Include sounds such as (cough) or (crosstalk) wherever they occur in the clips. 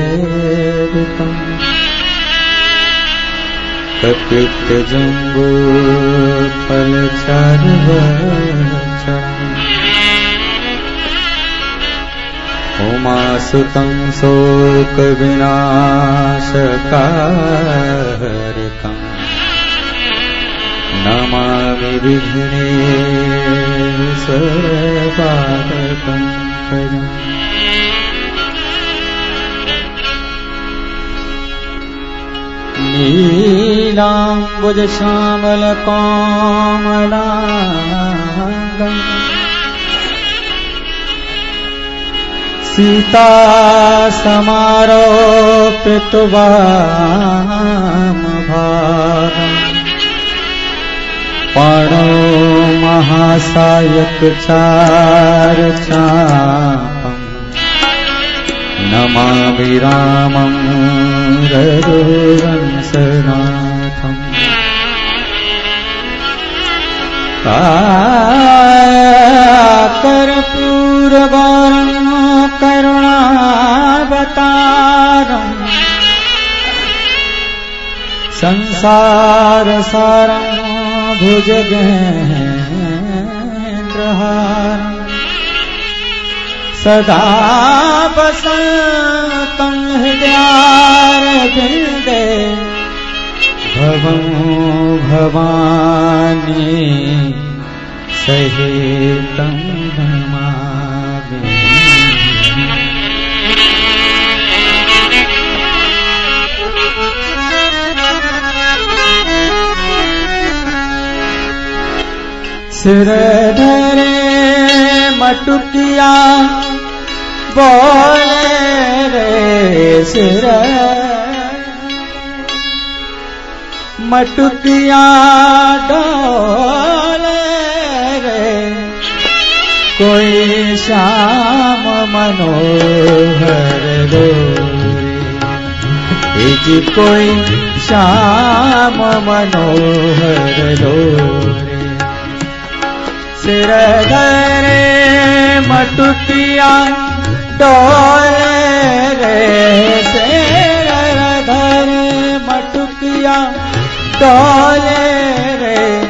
भूतगणादिसेवितम् कपित्तजम्बूफलचार्वचम् उमासुतं शोकविनाशकारकम् नमामि विघ्ने श्यामल कामडाङ्ग नीलाम्बुजश्यामलकामलाङ्गम् सीता समारोपितवामभागम् पाणो महासायकचारचापम् नमामि रामं रघुवंशनाथम्। कर्पूरगौरं संसारसारं भुजगेन्द्रहारम् सदा वसन्तं हृदयारविन्दे भवं भवानी सहितं नमामि सिरधरे मटुकिया बोले रे सिर। मटुकिया डोले रे। कोई श्याम मनोहर जी कोई श्याम मनोहर लोरे। धरे, मटुकिया डोले रे धरे, मटुकिया डोले रे।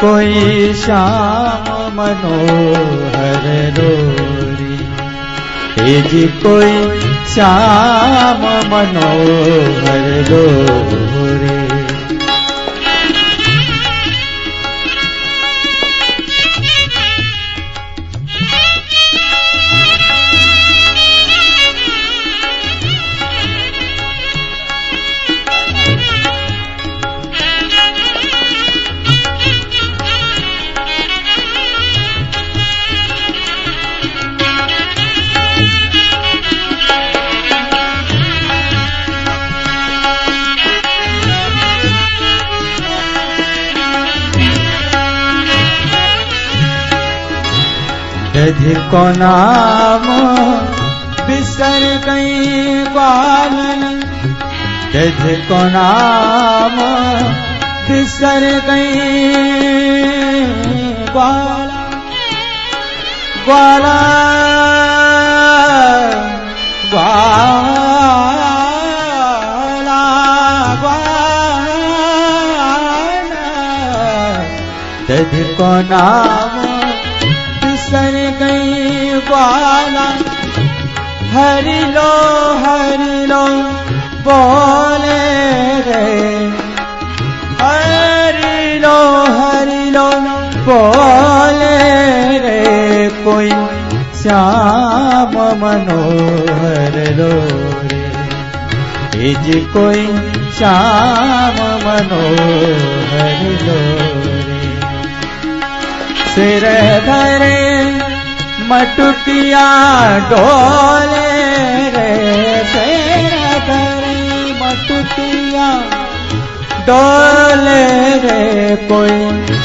कोई श्याम मनोहर रोरी जी कोई श्याम मनोहर रोरी। दधि को नाम बिसर गई ग्वालन दधि को नाम बिसर गई ग्वाला ग्वाला ग्वाला ग्वाला को नाम ग्वाला हरि लो हरि लो, बोले रे। हरि लो हरि लो, बोले रे। कोई श्याम मनोहर लो रे। जी, कोई श्याम मनोहर लो रे। सिर धरे मटुकिया डोले रे सिर धरे मटुकिया डोले रे, कोई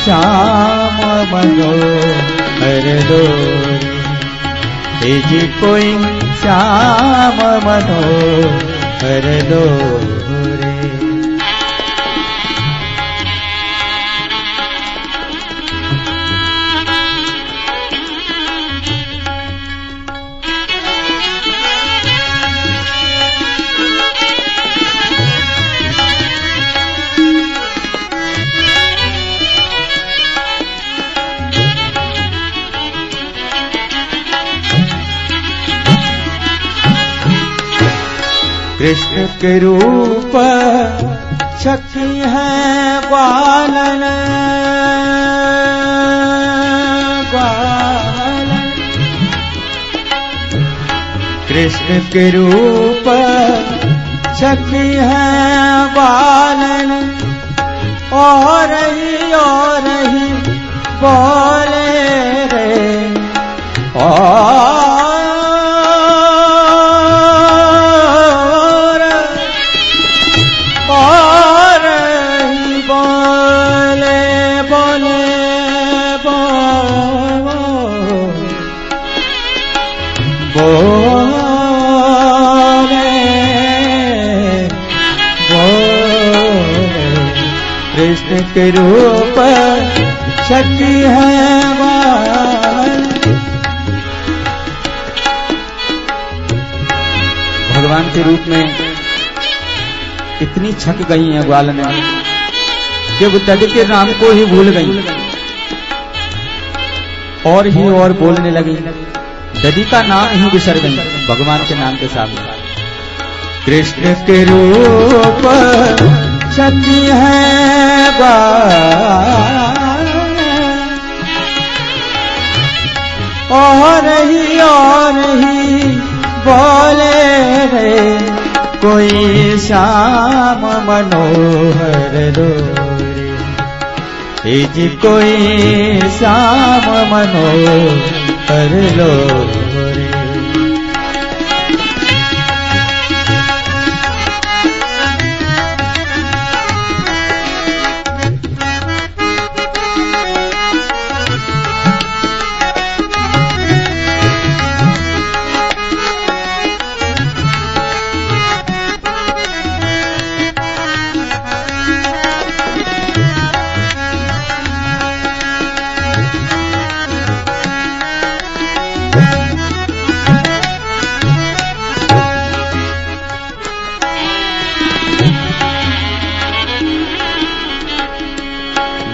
श्याम मनो हर दो जी कोई श्याम मनो हर लो कृष्ण के रूप सखी है ग्वालन कृष्ण के रूप सखी है ग्वालन कृष्ण के रूप शक्ति है भगवान के रूप में इतनी छक गई है ग्वाल में कि वो तद के नाम को ही भूल गई। और ही और बोलने लगी। ददी का नाम ही बिसर गई भगवान के नाम के सामने कृष्ण के रूप शक्ति है ग्वाल और ही और ही बोले रे, कोई श्याम मनोहर हे कोई श्याम मनोहर लोरे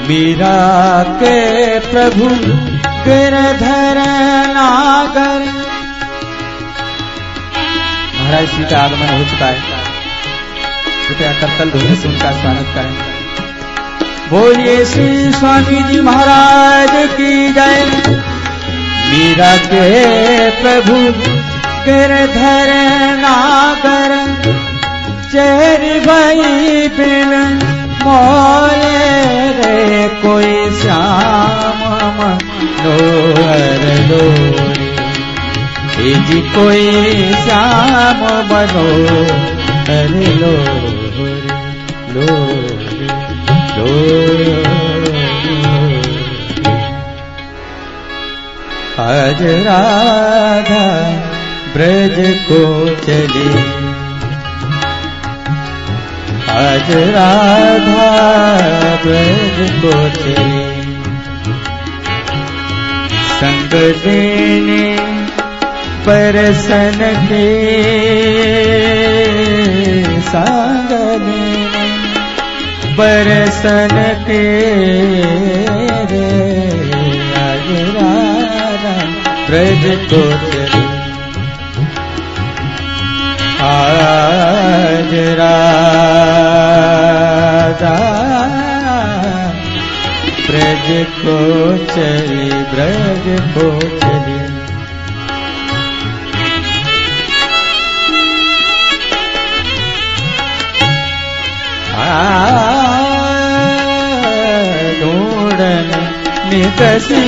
मीरा के प्रभु, गिरधर नागर। महाराज जी का आगमन हो चुका है। कृपया करतल ध्वनि से उनका स्वागत करें। बोलिए श्री स्वामी जी महाराज की जय। मीरा के प्रभु, गिरधर नागर, चेरी भाई बिन मोले रे कोई श्याम मनोहर लोरे। जी कोई श्याम मनोहर आज राधा ब्रज को चली आज राधा ब्रज को संग देने परसन के संग देने परसन के रे आज राधा ब्रज को आज दा ब्रज पोचरि ब्रज पोच डोडन निकसि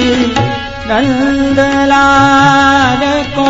नन्दलाल को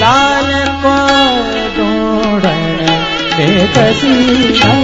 लाल को दौड़ कसीना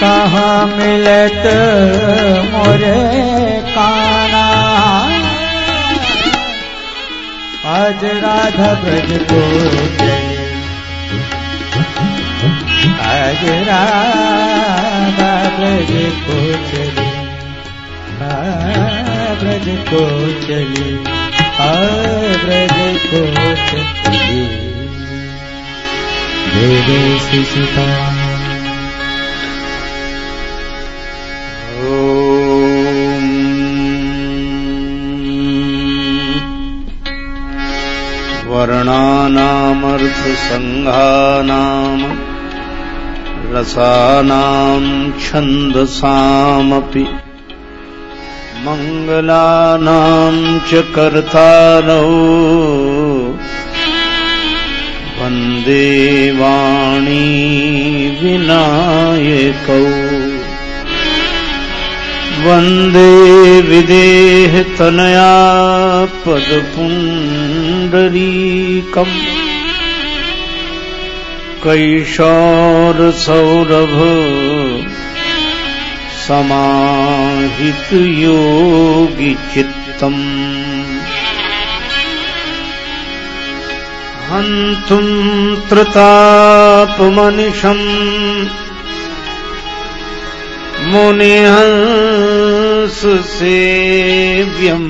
कहाँ मिलत मोरे काना? आज राधा ब्रज को आज राधा ब्रज को चली ब्रज को चली ब्रज को चली मेरे शिशुता वर्णानामर्थसङ्घानाम् रसानाम् छन्दसामपि मङ्गलानाम् च कर्तारौ वन्दे वाणी विनायकौ वन्दे विदेहतनया पदपुण्डरीकम्। कैशोरसौरभ समाहितयोगिचित्तम् हन्तुम् त्रतापमनिशम् मुनिहंससेव्यम्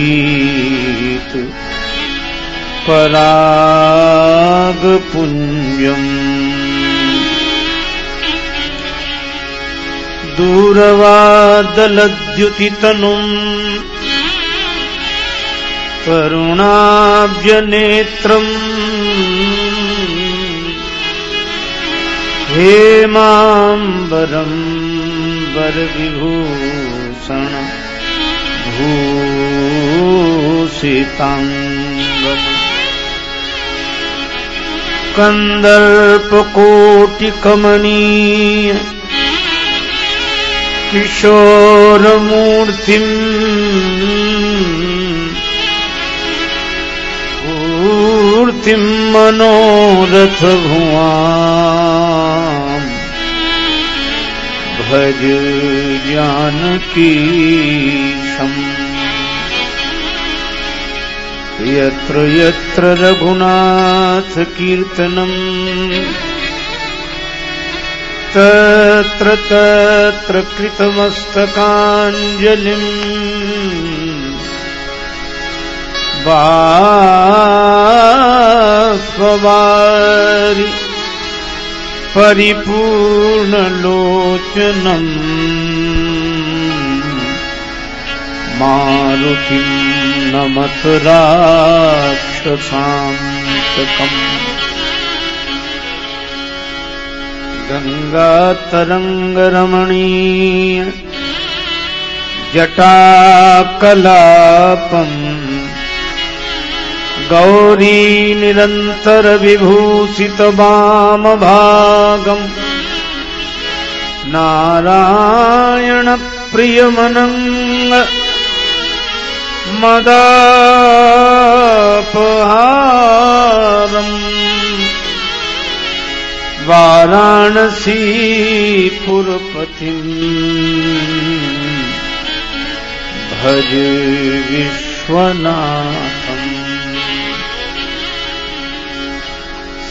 सनमानसालिपरिपीत परागपुञ्जम् दूरवादलद्युतितनुम् करुणाब्जनेत्रम् हेमाम्बरम् वरविभूषण भूषिताङ्गम्। कन्दर्पकोटिकमनीय किशोरमूर्तिम् मूर्तिम् मनोरथ भुवाम् भज जानकीशम् यत्र यत्र रघुनाथकीर्तनम् तत्र तत्र कृतमस्तकाञ्जलिम्। बाष्पवारि परिपूर्णलोचनम् मारुतिम् नमत राक्षसान्तकम्। गङ्गातरङ्गरमणीय जटाकलापम्। गौरी निरन्तरविभूषितवामभागम् नारायणप्रियमनङ्ग मदापहारम्। वाराणसीपुरपतिम् भज विश्वनाथम्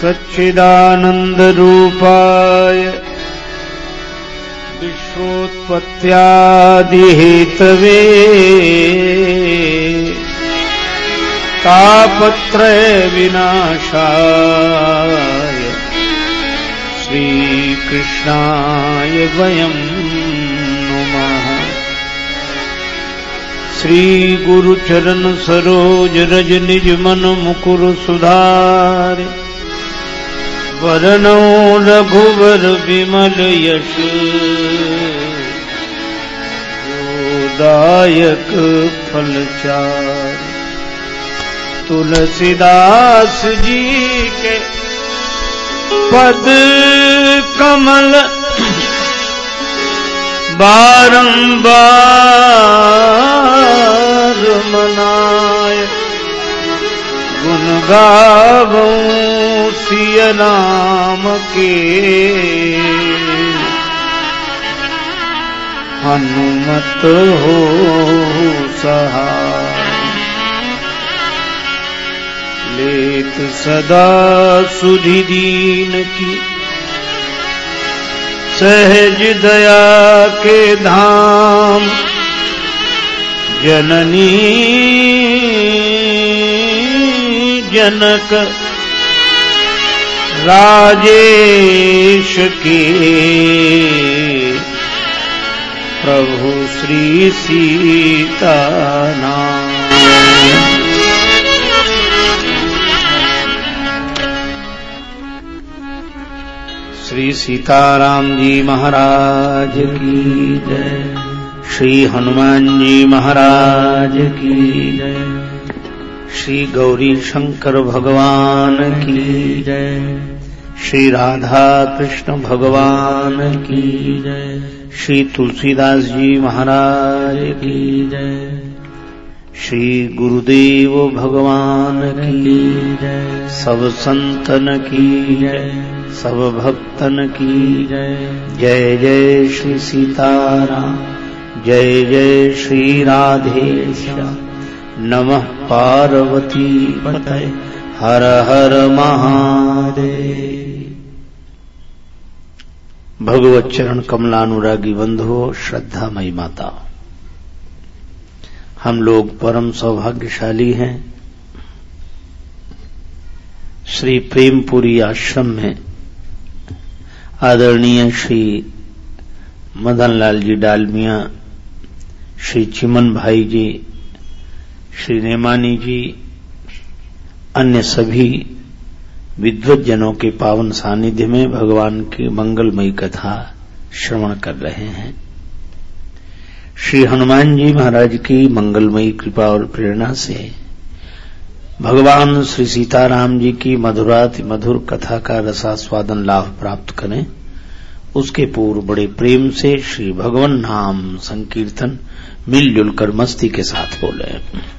सच्चिदानन्दरूपाय विश्वोत्पत्त्यादिहेतवे तापत्रयविनाशाय श्रीकृष्णाय वयम् नुमः। श्री गुरु चरण सरोज रज निज मन मुकुर सुधार वरनो रघुवर विमल यश। दायक फल चार। तुलसीदास जी के पद कमल बारंबार मनाए गुण गावों सिय नाम के हनुमत हो सहाय लेत सदा सुधि दीन की। सहज दया के धाम। जननी जनक राजेश के। प्रभु श्री सीता श्री सीताराम जी महाराज की जय। श्री हनुमान जी महाराज की जय। श्री गौरी शंकर भगवान की जय। श्री राधा कृष्ण भगवान की जय। श्री तुलसीदास जी महाराज की जय। श्री गुरुदेव भगवान की जय। सब संतन की जय। सब भक्तन की जय। जय जय श्री सीताराम। जय जय श्री राधे श्याम नमः पार्वती पतय। हर हर महादेव। भगवत चरण कमलानुरागी बंधुओं श्रद्धामयी माता। हम लोग परम सौभाग्यशाली हैं। श्री प्रेमपुरी आश्रम में आदरणीय श्री मदनलाल जी डालमिया, श्री चिमन भाई जी श्री नेमानी जी, अन्य सभी विद्वत जनों के पावन सानिध्य में भगवान की मंगलमयी कथा श्रवण कर रहे हैं। श्री हनुमान जी महाराज की मंगलमयी कृपा और प्रेरणा से भगवान श्री सीताराम जी की मधुराति मधुर कथा का रसास्वादन लाभ प्राप्त करें। उसके पूर्व बड़े प्रेम से श्री भगवान नाम संकीर्तन मिलजुल कर मस्ती के साथ बोले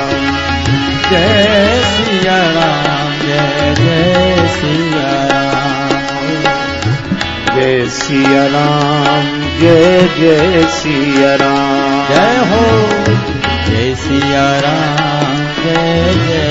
जय राम, जय जय राम जय राम, जय जय सिया राम, जय हो जय सिया राम। जय जय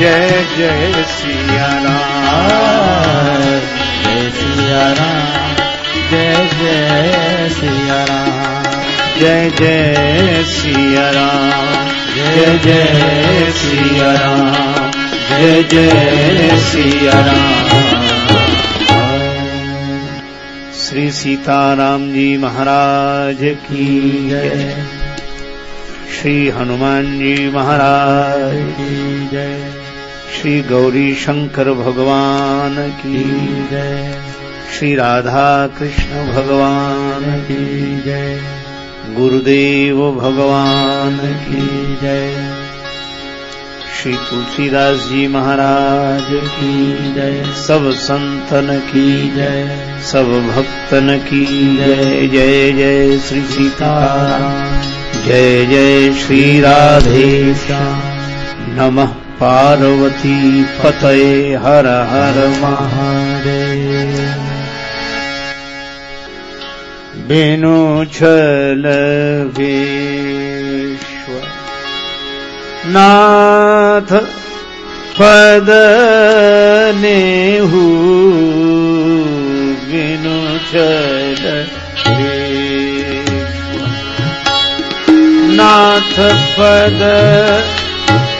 जय जय सिया राम, जय सिया राम, जय जय सिया राम, जय जय सिया राम, जय जय सिया राम, जय जय सिया राम। श्री सीताराम जी महाराज की जय। श्री हनुमान जी महाराज की जय। श्री गौरी शंकर भगवान की जय। श्री राधा कृष्ण भगवान की जय। गुरुदेव भगवान की जय। श्री तुलसीदास जी महाराज की जय। सब संतन की जय। सब भक्तन की जय। जय जय श्री सीताराम। जय जय श्री राधे नमः पार्वती पतये हर हर महादेव। बिनु छल विश्व नाथ बिनु छल विश्व नाथ पद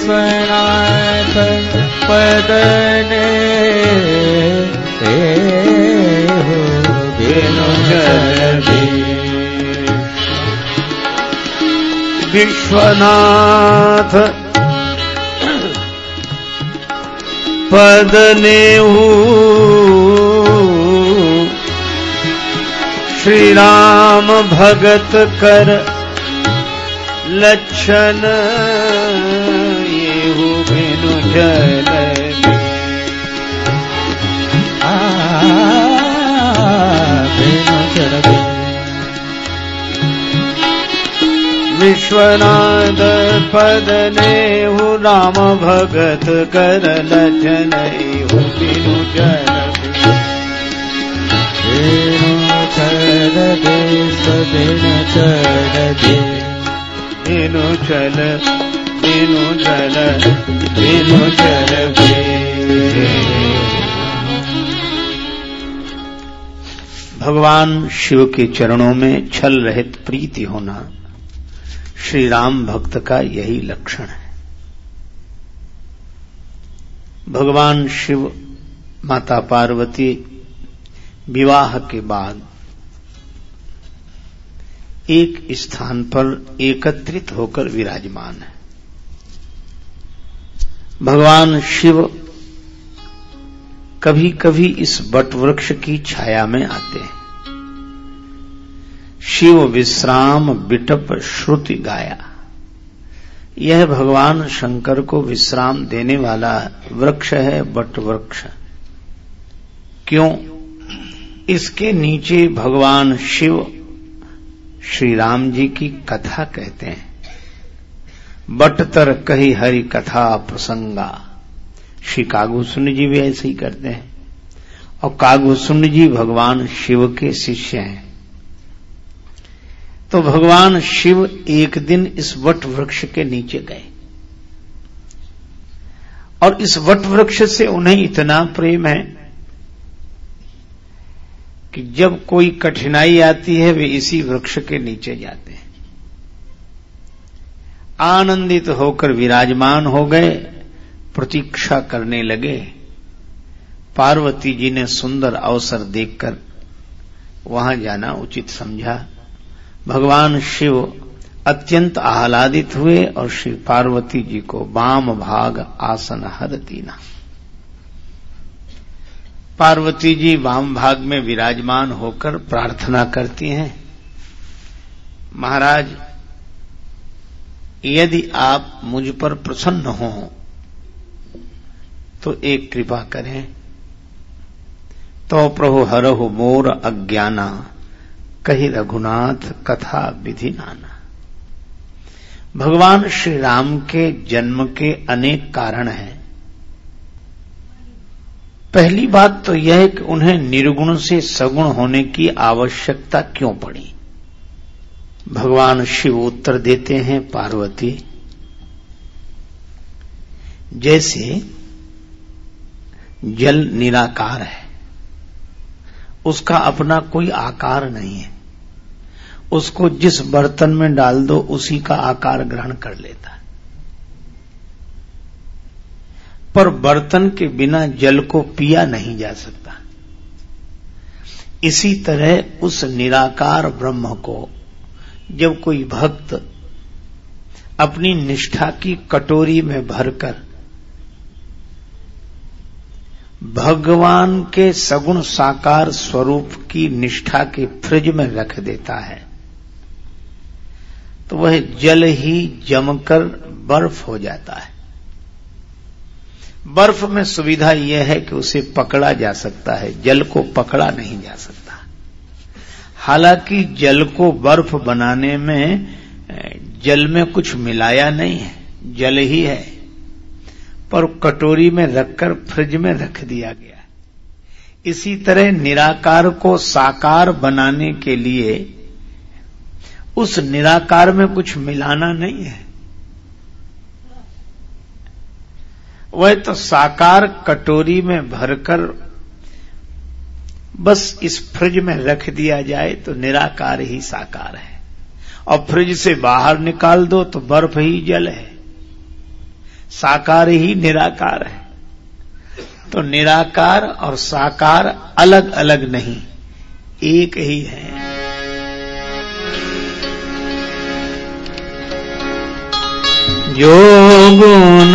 स्वनाथ पदने हेणुगे विश्वनाथ पदने श्रीराम भगत कर लक्षण जननी विश्वनाथ पद ने हु राम भगत कर लजनई हु बिनु जननी चढ़ दे सबिन चढ़ दे। चल दिनु चल भगवान शिव के चरणों में छल रहित प्रीति होना श्री राम भक्त का यही लक्षण है। भगवान शिव माता पार्वती विवाह के बाद एक स्थान पर एकत्रित होकर विराजमान है। भगवान शिव कभी कभी इस बट वृक्ष की छाया में आते हैं। शिव विश्राम बिटप श्रुति गाया। यह भगवान शंकर को विश्राम देने वाला वृक्ष है बट वृक्ष क्यों? इसके नीचे भगवान शिव श्री राम जी की कथा कहते हैं। बटतर कही हरि कथा प्रसंगा। श्री कागुसुन जी भी ऐसे ही करते हैं। और कागुसुन जी भगवान शिव के शिष्य हैं। तो भगवान शिव एक दिन इस वट वृक्ष के नीचे गए। और इस वट वृक्ष से उन्हें इतना प्रेम है कि जब कोई कठिनाई आती है, वे इसी वृक्ष के नीचे जाते हैं। आनंदित होकर विराजमान हो गए, प्रतीक्षा करने लगे। पार्वती जी ने सुंदर अवसर देखकर वहाँ जाना उचित समझा। भगवान शिव अत्यंत आह्लादित हुए और श्री पार्वती जी को बाम भाग आसन हर दीना। पार्वती जी वाम भाग में विराजमान होकर प्रार्थना करती हैं। महाराज यदि आप मुझ पर प्रसन्न हो तो एक कृपा करें। तो प्रभु हरहु मोर अज्ञाना, कही रघुनाथ कथा विधि नाना। भगवान श्री राम के जन्म के अनेक कारण हैं। पहली बात तो यह है कि उन्हें निर्गुण से सगुण होने की आवश्यकता क्यों पड़ी? भगवान शिव उत्तर देते हैं पार्वती। जैसे जल निराकार है, उसका अपना कोई आकार नहीं है। उसको जिस बर्तन में डाल दो, उसी का आकार ग्रहण कर लेता है। पर बर्तन के बिना जल को पिया नहीं जा सकता। इसी तरह उस निराकार ब्रह्म को जब कोई भक्त अपनी निष्ठा की कटोरी में भरकर भगवान के सगुण साकार स्वरूप की निष्ठा के फ्रिज में रख देता है तो वह जल ही जमकर बर्फ़ हो जाता है। बर्फ़ में सुविधा यह है कि उसे पकड़ा जा सकता है, जल को पकड़ा नहीं जा सकता। हालाँकि जल को बर्फ़ बनाने में जल में कुछ मिलाया नहीं है, जल ही है। पर कटोरी में रखकर फ्रिज में रख दिया गया। इसी तरह निराकार को साकार बनाने के लिए उस निराकार में कुछ मिलाना नहीं है। वह तो साकार कटोरी में भरकर बस इस फ्रिज में रख दिया जाए तो निराकार ही साकार है। और फ्रिज से बाहर निकाल दो तो बर्फ़ ही जल है। साकार ही निराकार है। तो निराकार और साकार अलग अलग नहीं, एक ही है। जो गुण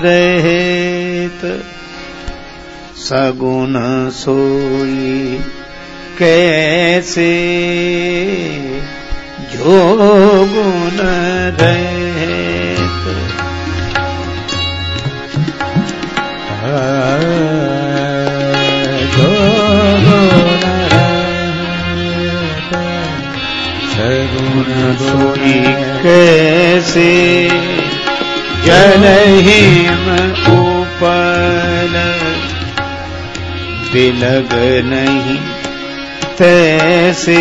रहित सगुण सोई। कैसे जो गुण रहित। जो गुण सगुण सोई कैसे जनहिम उपल। बिलग नहीं। तैसे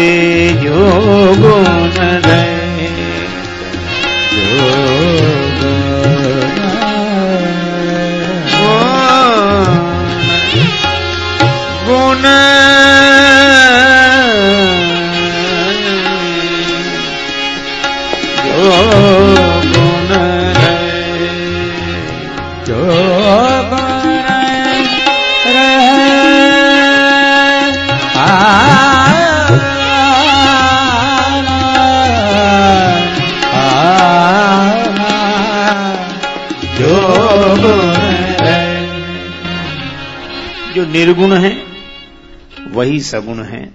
योग रहे। निर्गुण है। वही सगुण है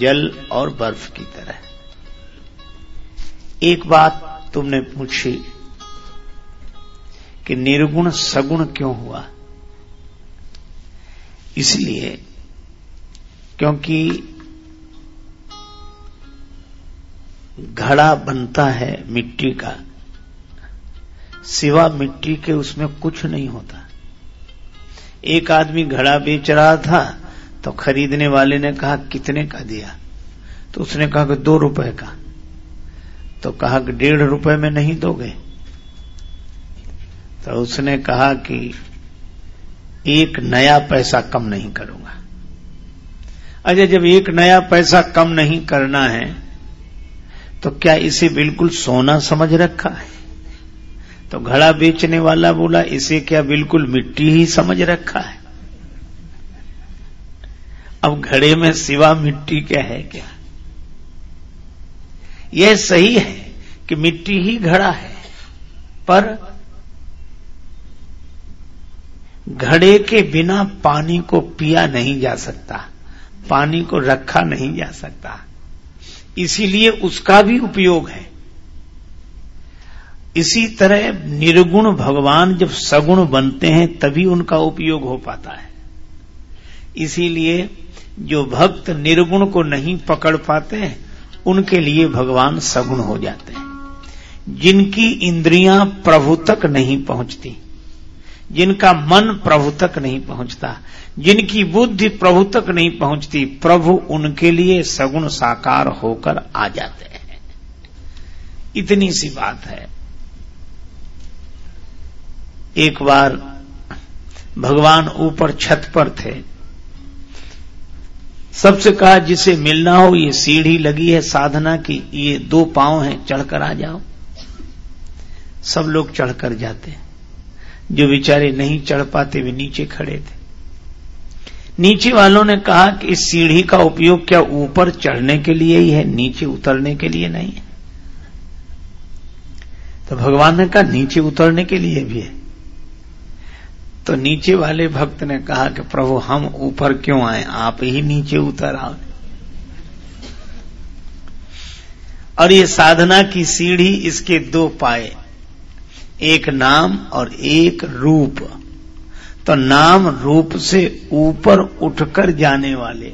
जल और बर्फ़ की तरह। एक बात तुमने पूछी कि निर्गुण सगुण क्यों हुआ? इसलिए क्योंकि घड़ा बनता है मिट्टी का, सिवा मिट्टी के उसमें कुछ नहीं होता। एक आदमी घड़ा बेच रहा था तो खरीदने वाले ने कहा, कितने का दिया? तो उसने कहा कि दो रुपए का। तो कहा कि डेढ़ रुपए में नहीं दोगे? तो उसने कहा कि एक नया पैसा कम नहीं करूँगा। अजय जब एक नया पैसा कम नहीं करना है तो क्या इसे बिल्कुल सोना समझ रखा है? तो घड़ा बेचने वाला बोला, इसे क्या बिल्कुल मिट्टी ही समझ रखा है? अब घड़े में सिवा मिट्टी क्या है क्या? यह सही है कि मिट्टी ही घड़ा है, पर घड़े के बिना पानी को पिया नहीं जा सकता, पानी को रखा नहीं जा सकता। इसीलिए उसका भी उपयोग है। इसी तरह निर्गुण भगवान जब सगुण बनते हैं, तभी उनका उपयोग हो पाता है। इसीलिए जो भक्त निर्गुण को नहीं पकड़ पाते हैं, उनके लिए भगवान सगुण हो जाते हैं। जिनकी इंद्रियाँ प्रभु तक नहीं पहुँचती, जिनका मन प्रभु तक नहीं पहुँचता, जिनकी बुद्धि प्रभु तक नहीं पहुँचती, प्रभु उनके लिए सगुण साकार होकर आ जाते हैं। इतनी सी बात है। एक बार भगवान ऊपर छत पर थे। सबसे कहा, जिसे मिलना हो, ये सीढ़ी लगी है साधना की, ये दो पाँव हैं, चढ़कर आ जाओ। सब लोग चढ़कर जाते जो बेचारे नहीं चढ़ पाते, वे नीचे खड़े थे। नीचे वालों ने कहा कि इस सीढ़ी का उपयोग क्या ऊपर चढ़ने के लिए ही है, नीचे उतरने के लिए नहीं है? तो भगवान ने कहा, नीचे उतरने के लिए भी है। तो नीचे वाले भक्त ने कहा कि प्रभु, हम ऊपर क्यों आए? आप ही नीचे उतर आओ। और ये साधना की सीढ़ी, इसके दो पाए। एक नाम और एक रूप। तो नाम रूप से ऊपर उठकर जाने वाले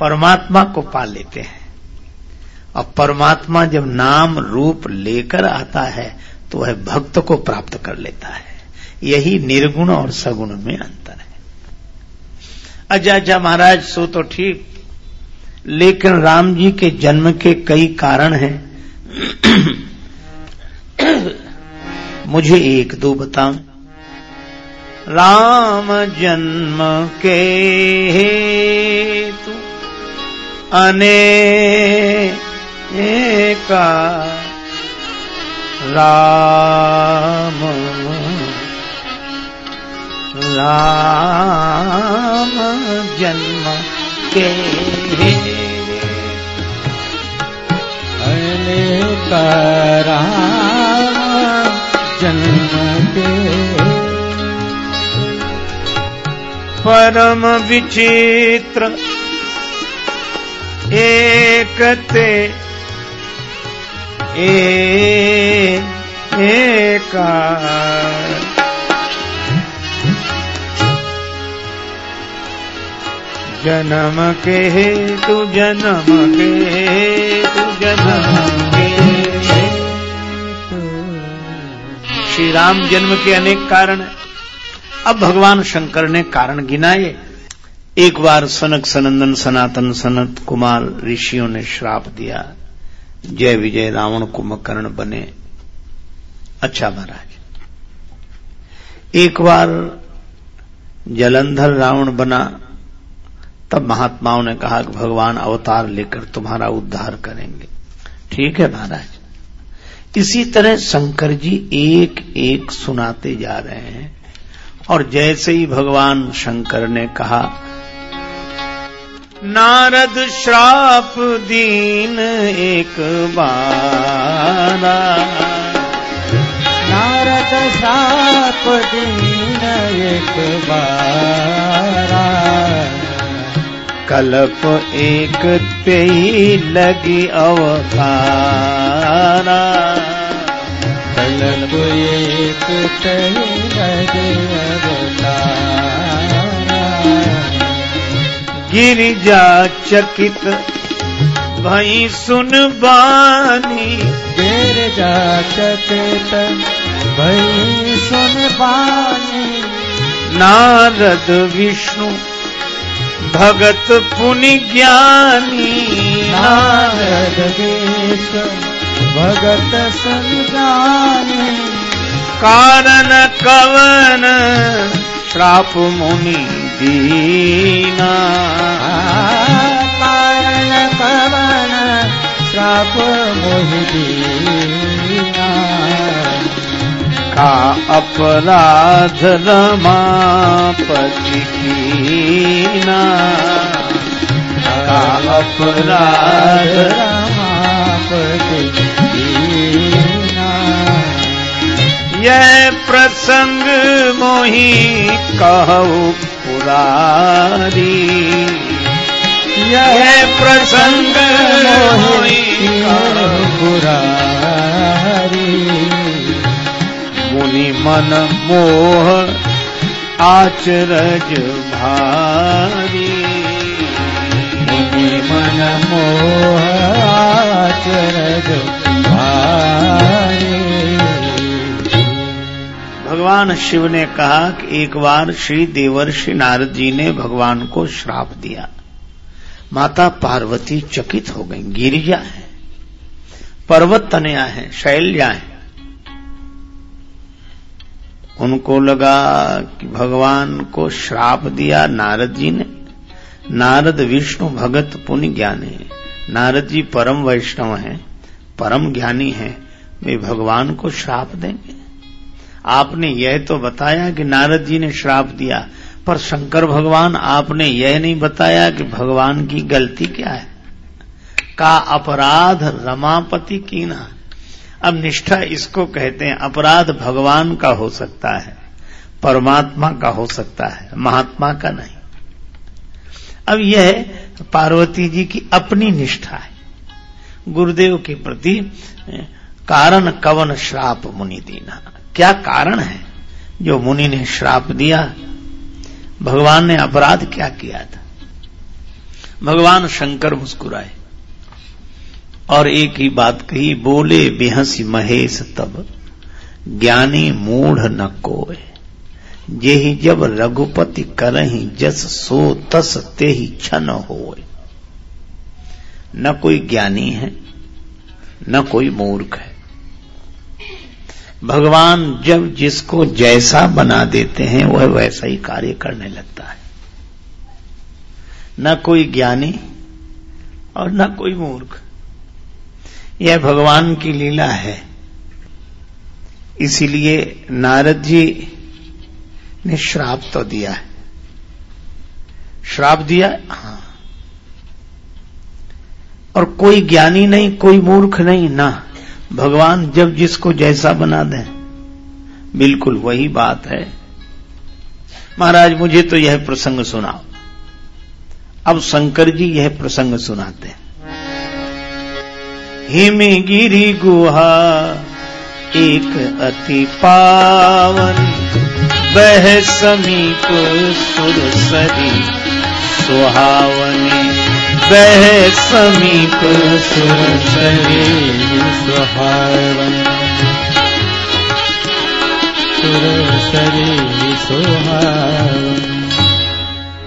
परमात्मा को पा लेते हैं। और परमात्मा जब नाम रूप लेकर आता है तो वह भक्त को प्राप्त कर लेता है। यही निर्गुण और सगुण में अंतर है। अच्छा अच्छा महाराज, सो तो ठीक। लेकिन राम जी के जन्म के कई कारण हैं। (clears throat) मुझे एक दो बताओ राम जन्म के हेतु अनेका राम राम जन्म के अनेक राम जन्म के परम विचित्र एकते एका जन्म के हेतु, जन्म के तू जन्म के श्री राम जन्म के अनेक कारण अब भगवान शंकर ने कारण गिनाए। एक बार सनक सनंदन, सनातन सनत कुमार ऋषियों ने श्राप दिया। जय विजय, रावण कुंभकर्ण बने। अच्छा महाराज। एक बार जलंधर रावण बना। तब महात्माओं ने कहा कि भगवान अवतार लेकर तुम्हारा उद्धार करेंगे। ठीक है महाराज। इसी तरह शंकर जी एक एक सुनाते जा रहे हैं और जैसे ही भगवान शंकर ने कहा, नारद श्राप दीन एक बारा। नारद श्राप दीन एक बारा। कल्प एक ते लगी अवतारा कल्प एक ते लगी अवतारा गिरिजा चकित भई सुन बानी। गिर जा चकित भई सुन बानी। नारद विष्णु भगत पुनि ज्ञानी। नारद देश भगत संजानी कारण कवन श्राप मुनि दीना। कारण पवन श्राप मोहिदीना का अपराध रमापति कीना। अपराध यह प्रसंग मोही कहु पुरारी। यह प्रसंग मोही कहु बुरारी मुनि मन मोह, आचरज भारी। मुनि मन मोह, आचरज भारी। भगवान शिव ने कहा कि एक बार श्री देवर्षि नारद जी ने भगवान को श्राप दिया। माता पार्वती चकित हो गई, गिरिजा है। पर्वत तनया है, शैल्या है। उनको लगा कि भगवान को श्राप दिया नारद जी ने। नारद विष्णु भगत पुण्य ज्ञानी है। नारद जी परम वैष्णव हैं, परम ज्ञानी हैं। वे भगवान को श्राप देंगे। आपने यह तो बताया कि नारद जी ने श्राप दिया, पर शंकर भगवान, आपने यह नहीं बताया कि भगवान की गलती क्या है? का अपराध रमापति की ना अब निष्ठा इसको कहते हैं, अपराध भगवान का हो सकता है, परमात्मा का हो सकता है, महात्मा का नहीं। अब यह पार्वती जी की अपनी निष्ठा है। गुरुदेव के प्रति कारण कवन श्राप मुनि दीना। क्या कारण है? जो मुनि ने श्राप दिया, भगवान ने अपराध क्या किया था? भगवान शंकर मुस्कुराए। और एक ही बात कही, बोले, बेहसी महेश तब, ज्ञानी मूढ़ न कोय। जेहि जब रघुपति करही, जस सो तस ते ही छन होय। न कोई ज्ञानी है, न कोई मूर्ख है। भगवान जब जिसको जैसा बना देते हैं, वह वैसा ही कार्य करने लगता है। न कोई ज्ञानी और न कोई मूर्ख। यह भगवान की लीला है। इसीलिए नारद जी ने श्राप तो दिया है। श्राप दिया? हाँ। और कोई ज्ञानी नहीं, कोई मूर्ख नहीं, ना। भगवान जब जिसको जैसा बना दें। बिल्कुल वही बात है। महाराज, मुझे तो यह प्रसंग सुनाओ। अब शंकर जी यह प्रसंग सुनाते हैं। हिम गिरी गुहा, एक अति पावन। बह समीप सुरसरी सुहावनी। बह समीप सुरसरी सुरसरी सुहावन।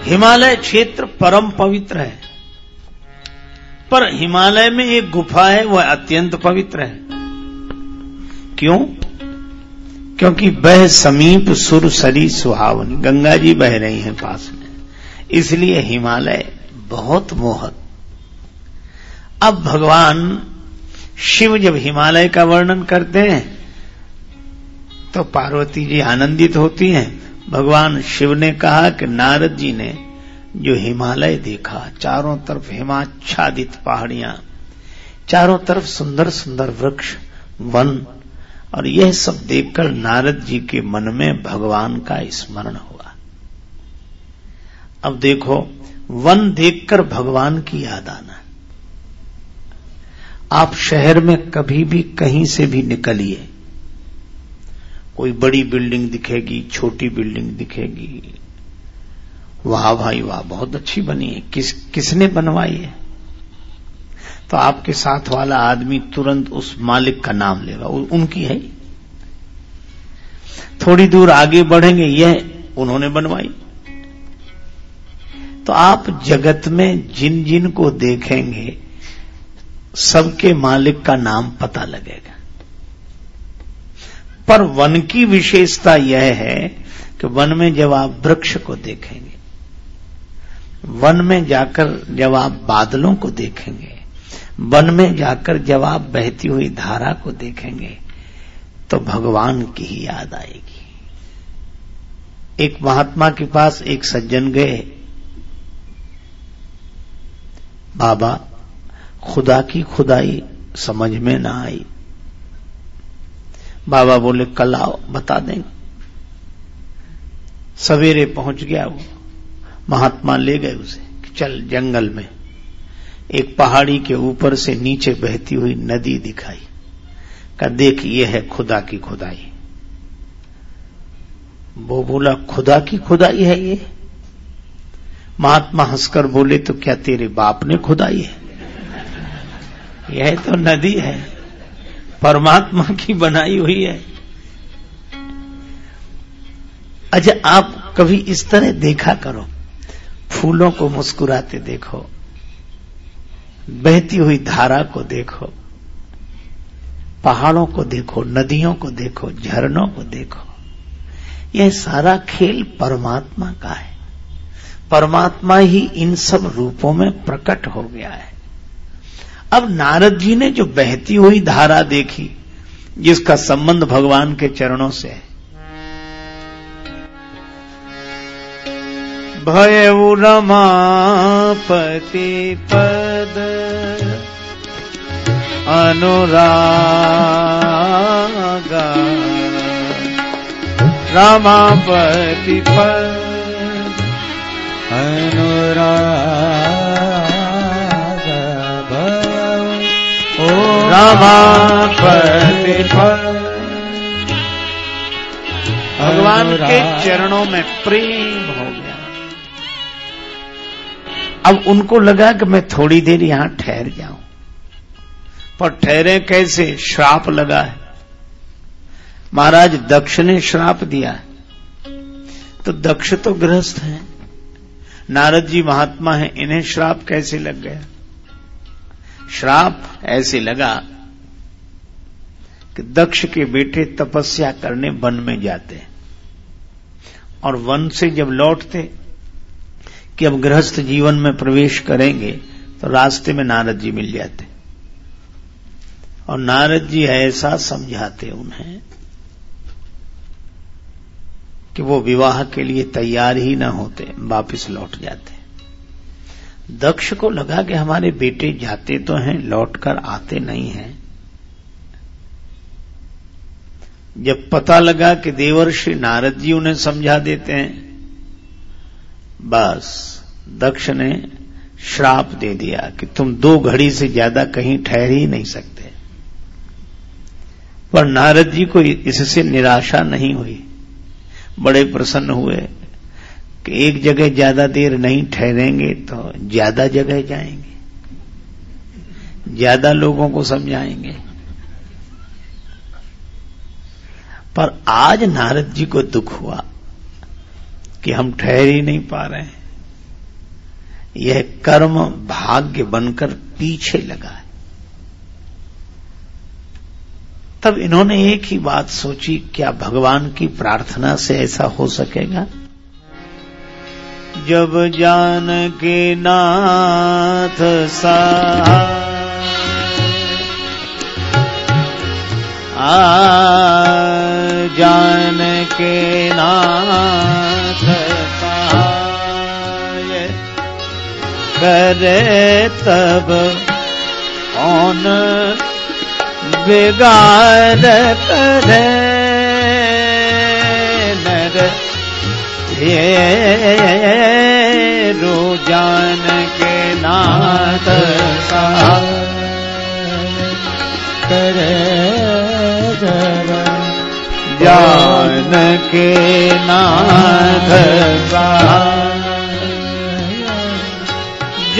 हिमालय क्षेत्र परम पवित्र है। पर हिमालय में एक गुफा है, वह अत्यंत पवित्र है। क्यों? क्योंकि बह समीप सुर सरी सुहावनी, गंगा जी बह रही हैं पास में। इसलिए हिमालय बहुत मोहक। अब भगवान शिव जब हिमालय का वर्णन करते हैं तो पार्वती जी आनंदित होती हैं। भगवान शिव ने कहा कि नारद जी ने जो हिमालय देखा, चारों तरफ़ हिमाच्छादित पहाड़ियाँ, चारों तरफ़ सुंदर सुंदर वृक्ष, वन, और यह सब देखकर नारद जी के मन में भगवान का स्मरण हुआ। अब देखो, वन देखकर भगवान की याद आना। आप शहर में कभी भी कहीं से भी निकलिए, कोई बड़ी बिल्डिंग दिखेगी, छोटी बिल्डिंग दिखेगी वाह भाई वाह, बहुत अच्छी बनी है। किस, किसने बनवाई है? तो आपके साथ वाला आदमी तुरंत उस मालिक का नाम लेगा उनकी है? थोड़ी दूर आगे बढ़ेंगे, यह उन्होंने बनवाई। तो आप जगत में जिन जिन को देखेंगे, सबके मालिक का नाम पता लगेगा। पर वन की विशेषता यह है कि वन में जब आप वृक्ष को देखेंगे वन में जाकर जब आप बादलों को देखेंगे, वन में जाकर जब आप बहती हुई धारा को देखेंगे तो भगवान की ही याद आएगी। एक महात्मा के पास एक सज्जन गए। बाबा, खुदा की खुदाई समझ में ना आई। बाबा बोले, कल आओ, बता देंगे। सवेरे पहुँच गया वो। महात्मा ले गए उसे चल जंगल में। एक पहाड़ी के ऊपर से नीचे बहती हुई नदी दिखाई। का देख ये है खुदा की खुदाई। वो बोला, खुदा की खुदाई है ये? महात्मा हंसकर बोले तो क्या तेरे बाप ने खुदाई है? यह तो नदी है। परमात्मा की बनाई हुई है। अच्छा आप कभी इस तरह देखा करो। फूलों को मुस्कुराते देखो, बहती हुई धारा को देखो, पहाड़ों को देखो, नदियों को देखो, झरनों को देखो। यह सारा खेल परमात्मा का है। परमात्मा ही इन सब रूपों में प्रकट हो गया है। अब नारद जी ने जो बहती हुई धारा देखी, जिसका संबंध भगवान के चरणों से है भय रमापति पद अनुरागा रमापति पद अनुराग ओ रमापति पद भगवान के चरणों में प्रेम हो गया। अब उनको लगा कि मैं थोड़ी देर यहाँ ठहर जाऊँ। पर ठहरे कैसे? श्राप लगा है। महाराज, दक्ष ने श्राप दिया है। तो दक्ष तो गृहस्थ है। नारद जी महात्मा है, इन्हें श्राप कैसे लग गया? श्राप ऐसे लगा कि दक्ष के बेटे तपस्या करने वन में जाते और वन से जब लौटते कि अब गृहस्थ जीवन में प्रवेश करेंगे तो रास्ते में नारद जी मिल जाते। और नारद जी ऐसा समझाते उन्हें कि वो विवाह के लिए तैयार ही ना होते, वापिस लौट जाते। दक्ष को लगा कि हमारे बेटे जाते तो हैं, लौटकर आते नहीं हैं। जब पता लगा कि देवर्षि नारद जी उन्हें समझा देते हैं बस दक्ष ने श्राप दे दिया कि तुम दो घड़ी से ज़्यादा कहीं ठहर ही नहीं सकते। पर नारद जी को इससे निराशा नहीं हुई। बड़े प्रसन्न हुए कि एक जगह ज़्यादा देर नहीं ठहरेंगे तो ज़्यादा जगह जाएँगे। ज़्यादा लोगों को समझाएँगे। पर आज नारद जी को दुख हुआ। कि हम ठहर ही नहीं पा रहे हैं। यह कर्म भाग्य बनकर पीछे लगा है। तब इन्होंने एक ही बात सोची, क्या भगवान की प्रार्थना से ऐसा हो सकेगा? जब जान के नाथ सा जान के नाथ करे तब कौन बिगाड़ करे? नर ये रो जान के नाथ सहाय करे जान के नाथ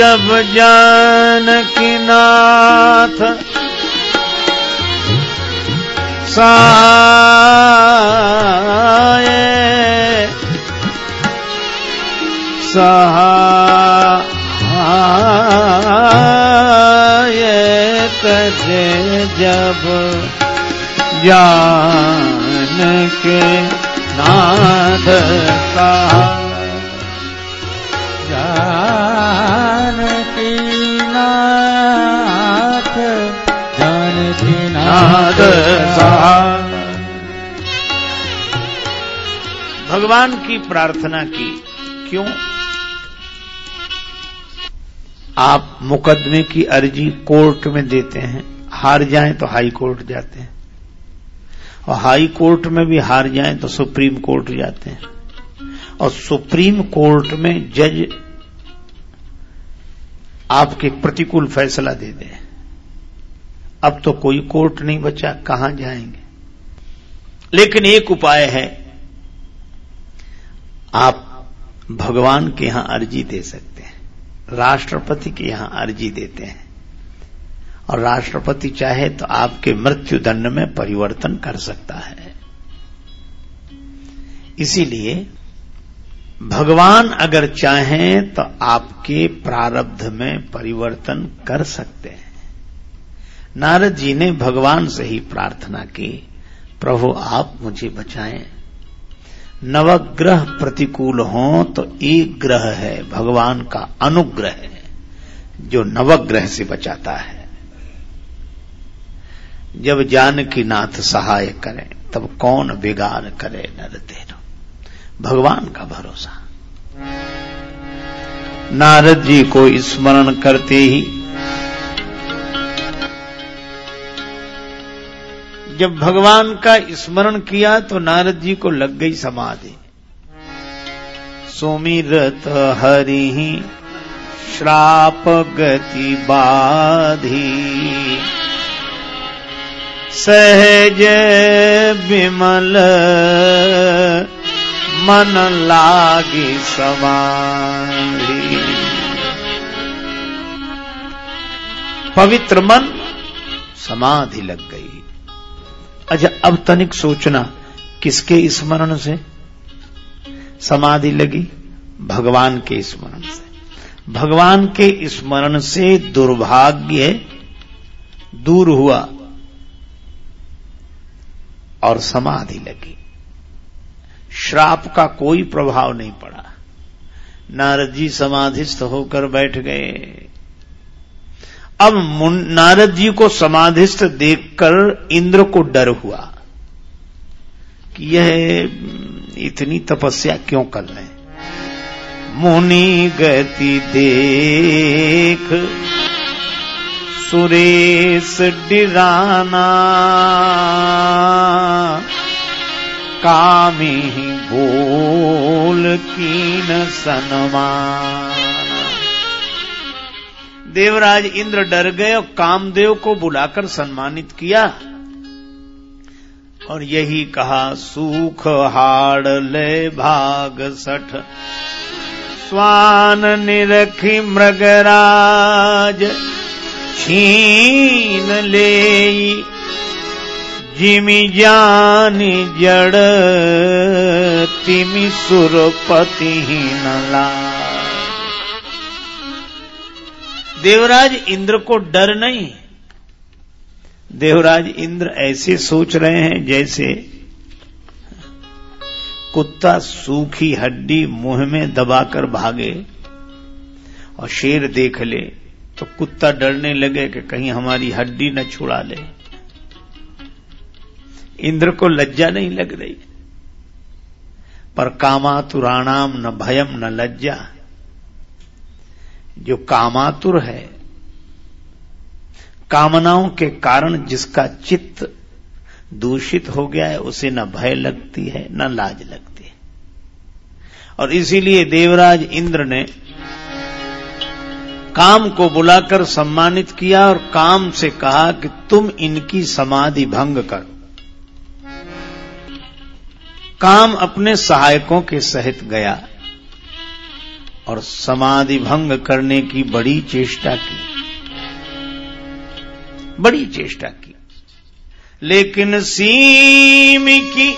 जब जान की नाथ साए सहाय करे जब जान के नाथ का भगवान की प्रार्थना की। क्यों? आप मुकदमे की अर्जी कोर्ट में देते हैं, हार जाएँ तो हाई कोर्ट जाते हैं। और हाई कोर्ट में भी हार जाएँ तो सुप्रीम कोर्ट जाते हैं। और सुप्रीम कोर्ट में जज आपके प्रतिकूल फैसला दे दे। अब तो कोई कोर्ट नहीं बचा, कहाँ जाएँगे? लेकिन एक उपाय है आप भगवान के यहाँ अर्जी दे सकते हैं। राष्ट्रपति के यहाँ अर्जी देते हैं। और राष्ट्रपति चाहे तो आपके मृत्यु दंड में परिवर्तन कर सकता है। इसीलिए भगवान अगर चाहें तो आपके प्रारब्ध में परिवर्तन कर सकते हैं। नारद जी ने भगवान से ही प्रार्थना की, प्रभु, आप मुझे बचाएँ। नवग्रह प्रतिकूल हो तो एक ग्रह है, भगवान का अनुग्रह है, जो नवग्रह से बचाता है। जब जानकी नाथ सहाय करें, तब कौन बिगाड़ करे नर तेरो? भगवान का भरोसा। नारद जी को स्मरण करते ही जब भगवान का स्मरण किया तो नारद जी को लग गई समाधि। सुमिरत हरि श्राप गति बाधी। सहज विमल, मन लागी समाधि पवित्र मन, समाधि लग गई। अच्छा अब तनिक सोचना, किसके स्मरण से? समाधि लगी भगवान के स्मरण से। भगवान के स्मरण से दुर्भाग्य दूर हुआ और समाधि लगी। श्राप का कोई प्रभाव नहीं पड़ा। नारद जी समाधिस्थ होकर बैठ गए। अब नारद जी को समाधिस्थ देखकर इंद्र को डर हुआ कि यह इतनी तपस्या क्यों कर रहे मुनि गति देख, सुरेश डिराना, कामी बोल कीन सनमान देवराज इंद्र डर गए और कामदेव को बुलाकर सम्मानित किया। और यही कहा, सूख हाड़ ले भाग सठ। स्वान निरखी मृगराज, छीन ले जिमि जानी जड़, तिमि सुरपति न ला देवराज इंद्र को डर नहीं। देवराज इंद्र ऐसे सोच रहे हैं जैसे कुत्ता सूखी हड्डी मुँह में दबाकर भागे और शेर देख ले तो कुत्ता डरने लगे कि कहीं हमारी हड्डी न छुड़ा ले। इंद्र को लज्जा नहीं लग रही। पर कामातुराणाम न भयम न लज्जा। जो कामातुर है, कामनाओं के कारण जिसका चित्त दूषित हो गया है, उसे न भय लगती है, न लाज लगती है। और इसीलिए देवराज इंद्र ने काम को बुलाकर सम्मानित किया और काम से कहा कि तुम इनकी समाधि भंग करो। काम अपने सहायकों के सहित गया। और समाधि भंग करने की बड़ी चेष्टा की। बड़ी चेष्टा की। लेकिन सीम की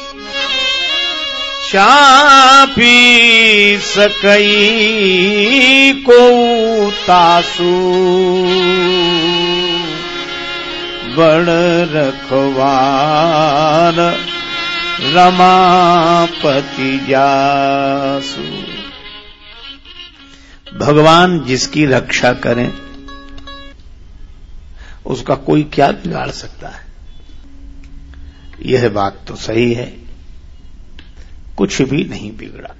चापी सकई को तासु। बड़ रखवार रमापति जासु। भगवान जिसकी रक्षा करें, उसका कोई क्या बिगाड़ सकता है? यह बात तो सही है। कुछ भी नहीं बिगड़ा।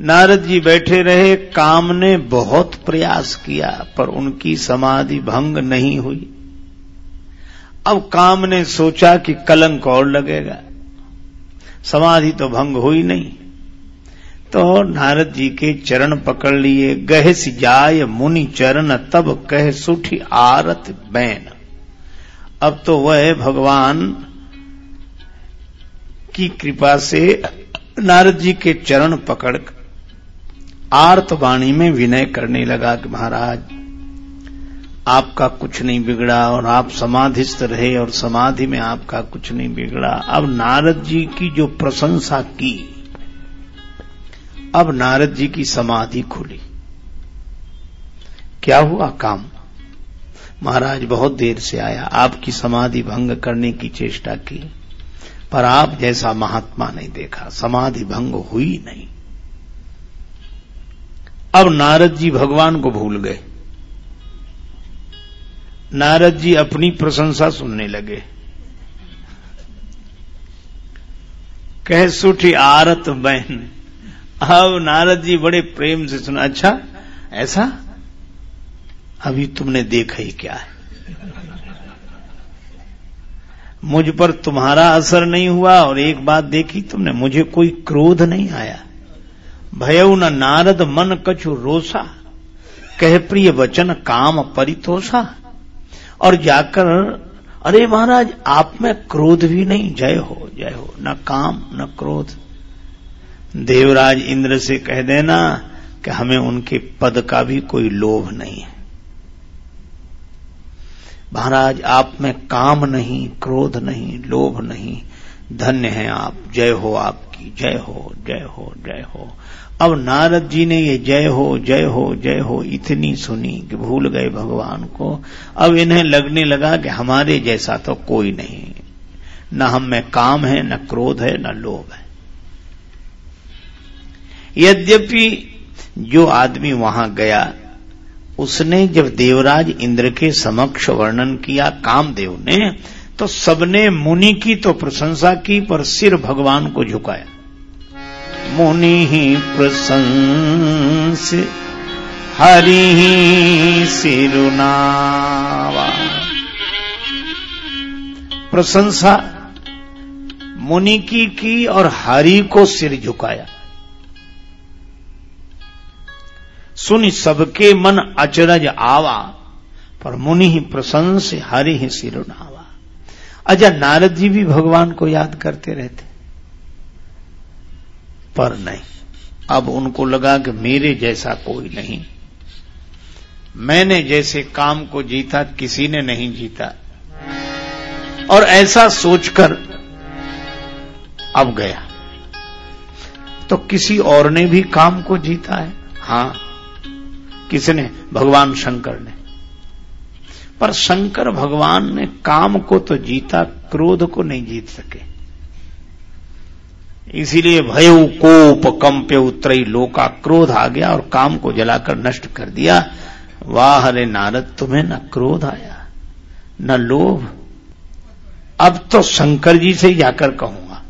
नारद जी बैठे रहे, काम ने बहुत प्रयास किया, पर उनकी समाधि भंग नहीं हुई। अब काम ने सोचा कि कलंक और लगेगा। समाधि तो भंग हुई नहीं। तो नारद जी के चरण पकड़ लिए, गह जाय मुनि चरण, तब कह सुठी आरत बैन। अब तो वह भगवान की कृपा से नारद जी के चरण पकड़ आर्तवाणी में विनय करने लगा कि महाराज, आपका कुछ नहीं बिगड़ा और आप समाधिस्थ रहे और समाधि में आपका कुछ नहीं बिगड़ा। अब नारद जी की जो प्रशंसा की अब नारद जी की समाधि खुली। क्या हुआ काम? महाराज बहुत देर से आया, आपकी समाधि भंग करने की चेष्टा की, पर आप जैसा महात्मा नहीं देखा, समाधि भंग हुई नहीं। अब नारद जी भगवान को भूल गए। नारद जी अपनी प्रशंसा सुनने लगे। कह, सुठी आरत बहन अब नारद जी बड़े प्रेम से सुना अच्छा ऐसा? अभी तुमने देखा ही क्या है? मुझ पर तुम्हारा असर नहीं हुआ और एक बात देखी तुमने, मुझे कोई क्रोध नहीं आया। भयउ न नारद मन कछु रोसा, कह प्रिय वचन काम परितोषा। और जाकर, अरे महाराज, आप में क्रोध भी नहीं, जय हो जय हो, न काम, न क्रोध। देवराज इंद्र से कह देना कि हमें उनके पद का भी कोई लोभ नहीं है। महाराज, आप में काम नहीं, क्रोध नहीं, लोभ नहीं, धन्य है आप, जय हो आपकी, जय हो जय हो जय हो। अब नारद जी ने ये जय हो जय हो जय हो इतनी सुनी कि भूल गए भगवान को। अब इन्हें लगने लगा कि हमारे जैसा तो कोई नहीं। न हम में काम है, न क्रोध है, न लोभ है। यद्यपि जो आदमी वहाँ गया, उसने जब देवराज इंद्र के समक्ष वर्णन किया कामदेव ने तो सबने मुनि की तो प्रशंसा की, पर सिर भगवान को झुकाया। मुनि ही प्रशंस, हरि ही सिरुनावा। प्रशंसा मुनि की की और हरि को सिर झुकाया। सुन सबके मन अचरज आवा, पर मुनि ही प्रशंस हरि ही सिरुनावा अजय नारद जी भी भगवान को याद करते रहते। पर नहीं, अब उनको लगा कि मेरे जैसा कोई नहीं। मैंने जैसे काम को जीता, किसी ने नहीं जीता। और ऐसा सोचकर अब गया। तो किसी और ने भी काम को जीता है? हाँ किसने? भगवान शंकर ने। पर शंकर भगवान ने काम को तो जीता, क्रोध को नहीं जीत सके। इसीलिए भय कोप कंप्य उतरई लोका क्रोध आ गया और काम को जलाकर नष्ट कर दिया। वाह हरे नारद, तुम्हें न ना क्रोध आया, न लोभ। अब तो शंकर जी से जाकर कहूँगा,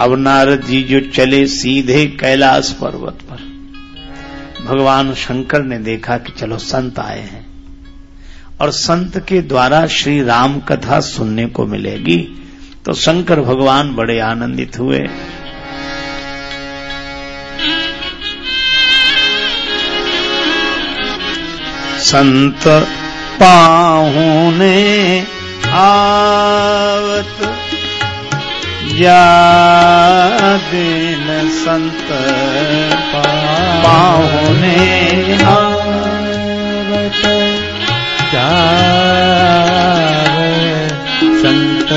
अब नारद जी जो चले सीधे कैलाश पर्वत पर भगवान शंकर ने देखा कि चलो संत आए हैं। और संत के द्वारा श्री राम कथा सुनने को मिलेगी तो शंकर भगवान बड़े आनंदित हुए। संत पाहुने आवत या दिन संत पाहुने आवत संत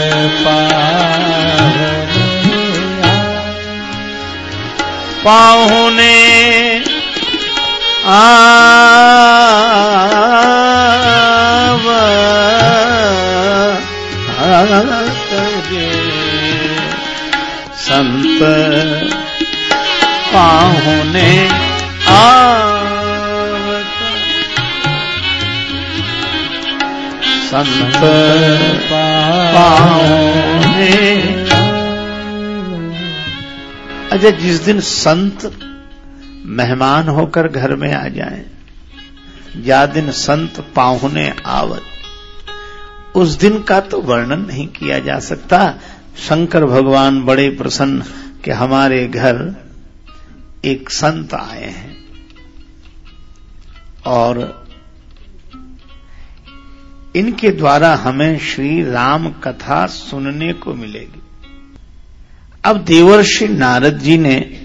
पाहुने आवतजे संत पाहुने संत पाहुने अच्छा जिस दिन संत मेहमान होकर घर में आ जाए, या दिन संत पाहुने आवत उस दिन का तो वर्णन नहीं किया जा सकता। शंकर भगवान बड़े प्रसन्न कि हमारे घर एक संत आए हैं और इनके द्वारा हमें श्री राम कथा सुनने को मिलेगी। अब देवर्षि नारद जी ने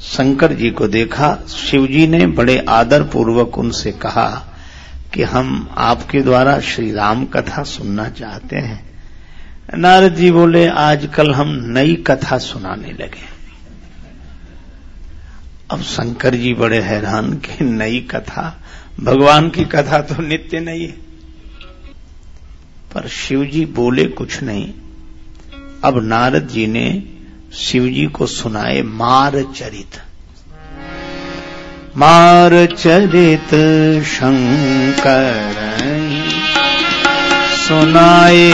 शंकर जी को देखा, शिव जी ने बड़े आदर पूर्वक उनसे कहा कि हम आपके द्वारा श्री राम कथा सुनना चाहते हैं। नारद जी बोले, आजकल हम नई कथा सुनाने लगे अब शंकर जी बड़े हैरान कि नई कथा, भगवान की कथा तो नित्य नहीं है। पर शिव जी बोले कुछ नहीं। अब नारद जी ने शिव जी को सुनाए मार चरित। मार चरित शंकर सुनाए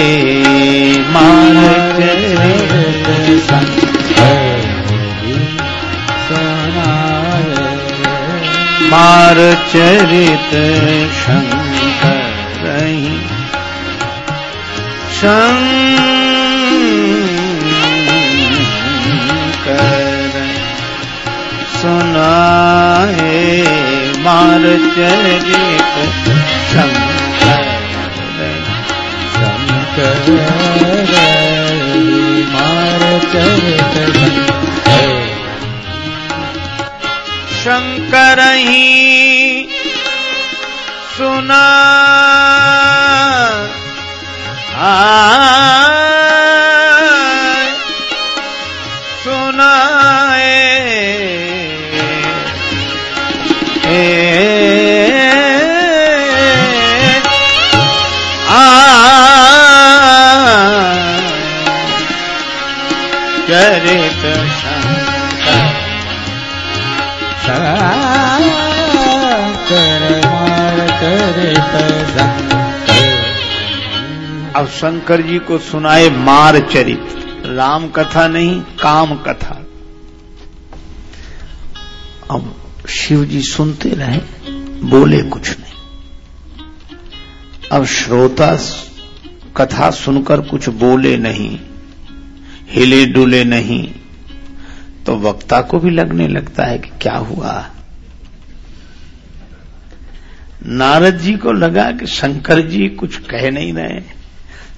मार चरित मार चरित शंकर शंकर सुनाए मार चरित शंकर। शंकर ही सुना। सुनाए अब शंकर जी को सुनाए मार चरित्र। राम कथा नहीं, काम कथा। अब शिव जी सुनते रहे, बोले कुछ नहीं। अब श्रोता कथा सुनकर कुछ बोले नहीं, हिले डुले नहीं तो वक्ता को भी लगने लगता है कि क्या हुआ। नारद जी को लगा कि शंकर जी कुछ कह नहीं रहे।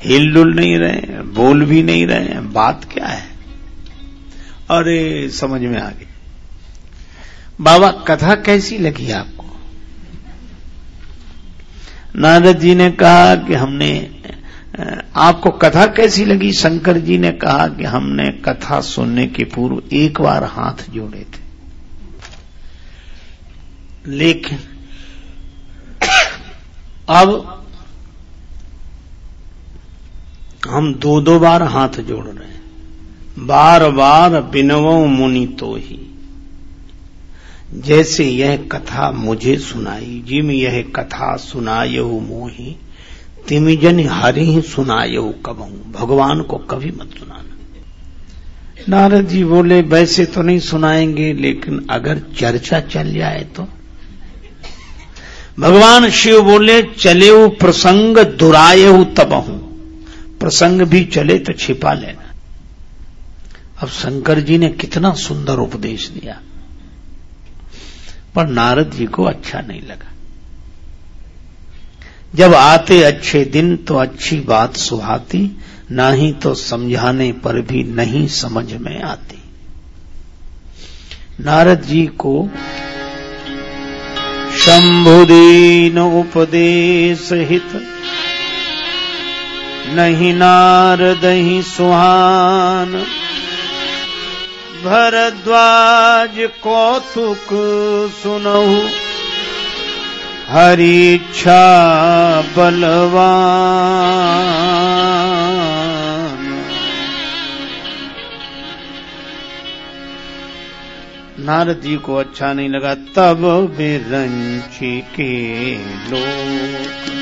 हिल डुल नहीं रहे, बोल भी नहीं रहे, बात क्या है? अरे, समझ में आ गई। बाबा, कथा कैसी लगी आपको? नारद जी ने कहा कि हमने आपको कथा कैसी लगी? शंकर जी ने कहा कि हमने कथा सुनने के पूर्व एक बार हाथ जोड़े थे। लेकिन, अब हम दो दो बार हाथ जोड़ रहे हैं। बार बार बिनवो मुनि तो ही जैसे यह कथा मुझे सुनाई, जिम यह कथा सुनायहु मोही, तिमिजन हरि ही सुनायहु कबहू। भगवान को कभी मत सुनाना। नारद जी बोले, वैसे तो नहीं सुनाएँगे, लेकिन अगर चर्चा चल जाए तो। भगवान शिव बोले चले प्रसंग दुराये तब हूँ प्रसंग भी चले तो छिपा लेना। अब शंकर जी ने कितना सुंदर उपदेश दिया। पर नारद जी को अच्छा नहीं लगा। जब आते अच्छे दिन तो अच्छी बात सुहाती नहीं तो समझाने पर भी नहीं समझ में आती। नारद जी को शंभुदीन उपदेश हित नहीं नारद ही सुहान। भरद्वाज कौतुक सुनहु। हरिच्छा बलवान। नारद जी को अच्छा नहीं लगा, तब बिरंची के लोग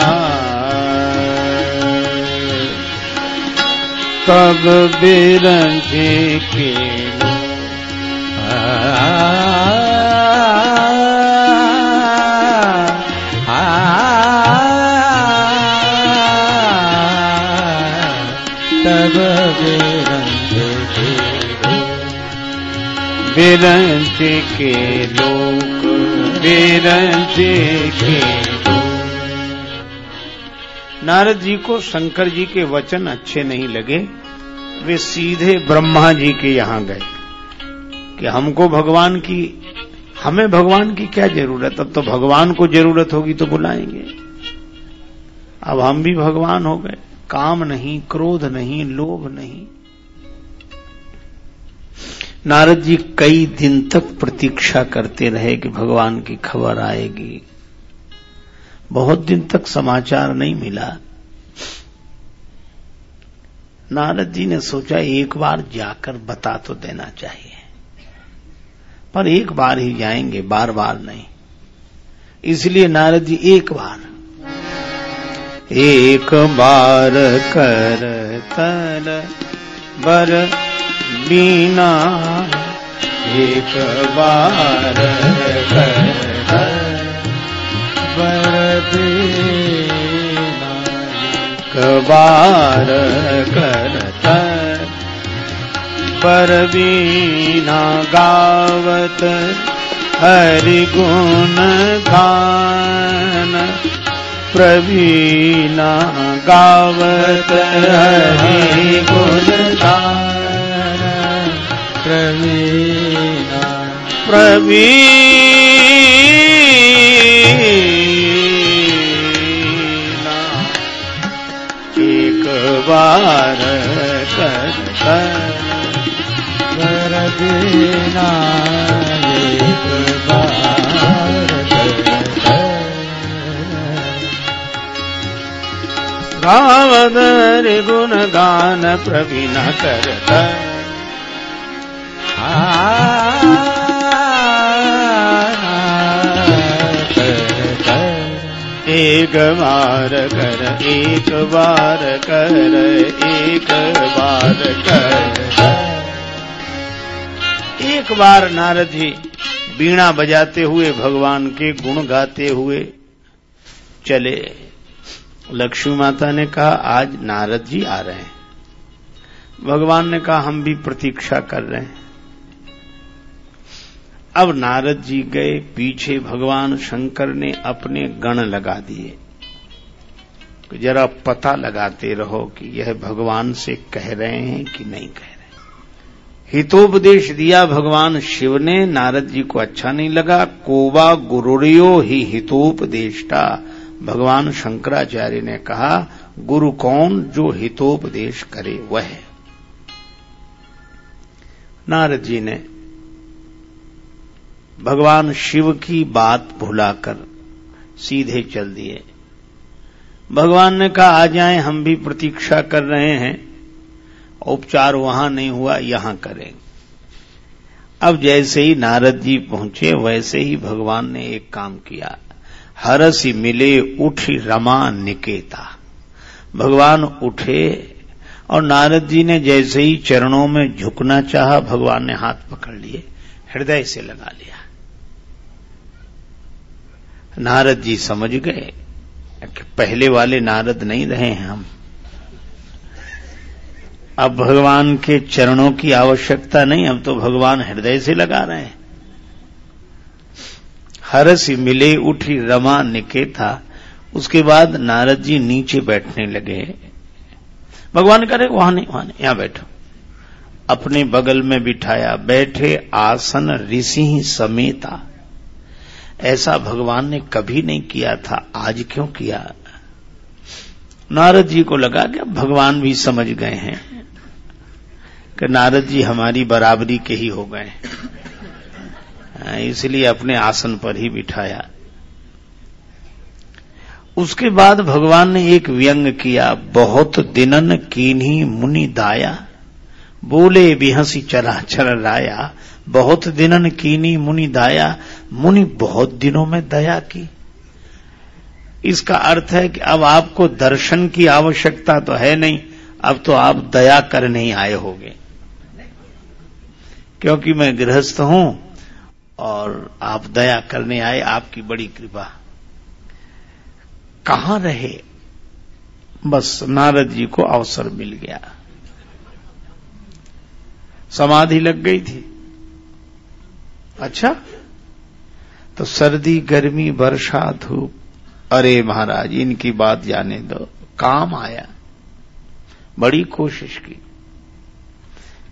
तब बिरंजे के तब बेरंग के लोग बिरंजे के नारद जी को शंकर जी के वचन अच्छे नहीं लगे। वे सीधे ब्रह्मा जी के यहाँ गए कि हमको भगवान की, हमें भगवान की क्या ज़रूरत? अब तो भगवान को ज़रूरत होगी तो बुलाएँगे। अब हम भी भगवान हो गए। काम नहीं, क्रोध नहीं, लोभ नहीं। नारद जी कई दिन तक प्रतीक्षा करते रहे कि भगवान की खबर आएगी। बहुत दिन तक समाचार नहीं मिला। नारद जी ने सोचा, एक बार जाकर बता तो देना चाहिए। पर एक बार ही जाएँगे बार बार नहीं। इसलिए नारद जी एक बार एक बार कर तल बर बीना एक बार कर बर कबार करत पर बीना गावत हरि गुण गान। प्रवीणा गावत हरि गुण गान। प्रवीणा। प्रवीणा। एक बार कर। एक गावदर गुण गान प्रवीण करत एक बार कर, एक बार कर, एक बार कर। एक बार नारद जी बीणा बजाते हुए, भगवान के गुण गाते हुए चले। लक्ष्मी माता ने कहा, आज नारद जी आ रहे हैं। भगवान ने कहा, हम भी प्रतीक्षा कर रहे हैं। अब नारद जी गए, पीछे भगवान शंकर ने अपने गण लगा दिए। जरा पता लगाते रहो कि यह भगवान से कह रहे हैं कि नहीं कह रहे हितोपदेश दिया भगवान शिव ने, नारद जी को अच्छा नहीं लगा। कोबा गुरुरियो ही हितोपदेष्टा। भगवान शंकराचार्य ने कहा, गुरु कौन जो हितोपदेश करे, वह नारद जी ने भगवान शिव की बात भुलाकर सीधे चल दिए। भगवान ने कहा, आ जाए, हम भी प्रतीक्षा कर रहे हैं। उपचार वहाँ नहीं हुआ, यहाँ करें। अब जैसे ही नारद जी पहुँचे, वैसे ही भगवान ने एक काम किया। हरसी मिले, उठ रमा निकेता। भगवान उठे और नारद जी ने जैसे ही चरणों में झुकना चाहा, भगवान ने हाथ पकड़ लिए, हृदय से लगा लिया। नारद जी समझ गए कि पहले वाले नारद नहीं रहे हैं हम। अब भगवान के चरणों की आवश्यकता नहीं अब तो भगवान हृदय से लगा रहे हैं। हरस मिले उठी रमा निकेता उसके बाद नारद जी नीचे बैठने लगे। भगवान करे, वहाँ नहीं वहाँ नहीं, यहाँ बैठो। अपने बगल में बिठाया, बैठे आसन ऋषि समेता। ऐसा भगवान ने कभी नहीं किया था, आज क्यों किया? नारद जी को लगा कि भगवान भी समझ गए हैं कि नारद जी हमारी बराबरी के ही हो गए इसलिए अपने आसन पर ही बिठाया। उसके बाद भगवान ने एक व्यंग किया, बहुत दिनन कीन्ही मुनि दाया, बोले बिहसी चला चल राया बहुत दिनन कीनी मुनि दाया, मुनि बहुत दिनों में दया की। इसका अर्थ है कि अब आपको दर्शन की आवश्यकता तो है नहीं, अब तो आप दया करने ही आए होंगे। क्योंकि मैं गृहस्थ हूँ और आप दया करने आए, आपकी बड़ी कृपा। कहाँ रहे? बस नारद जी को अवसर मिल गया। समाधि लग गई थी। अच्छा? तो सर्दी, गर्मी, वर्षा, धूप। अरे महाराज, इनकी बात जाने दो। काम आया। बड़ी कोशिश की।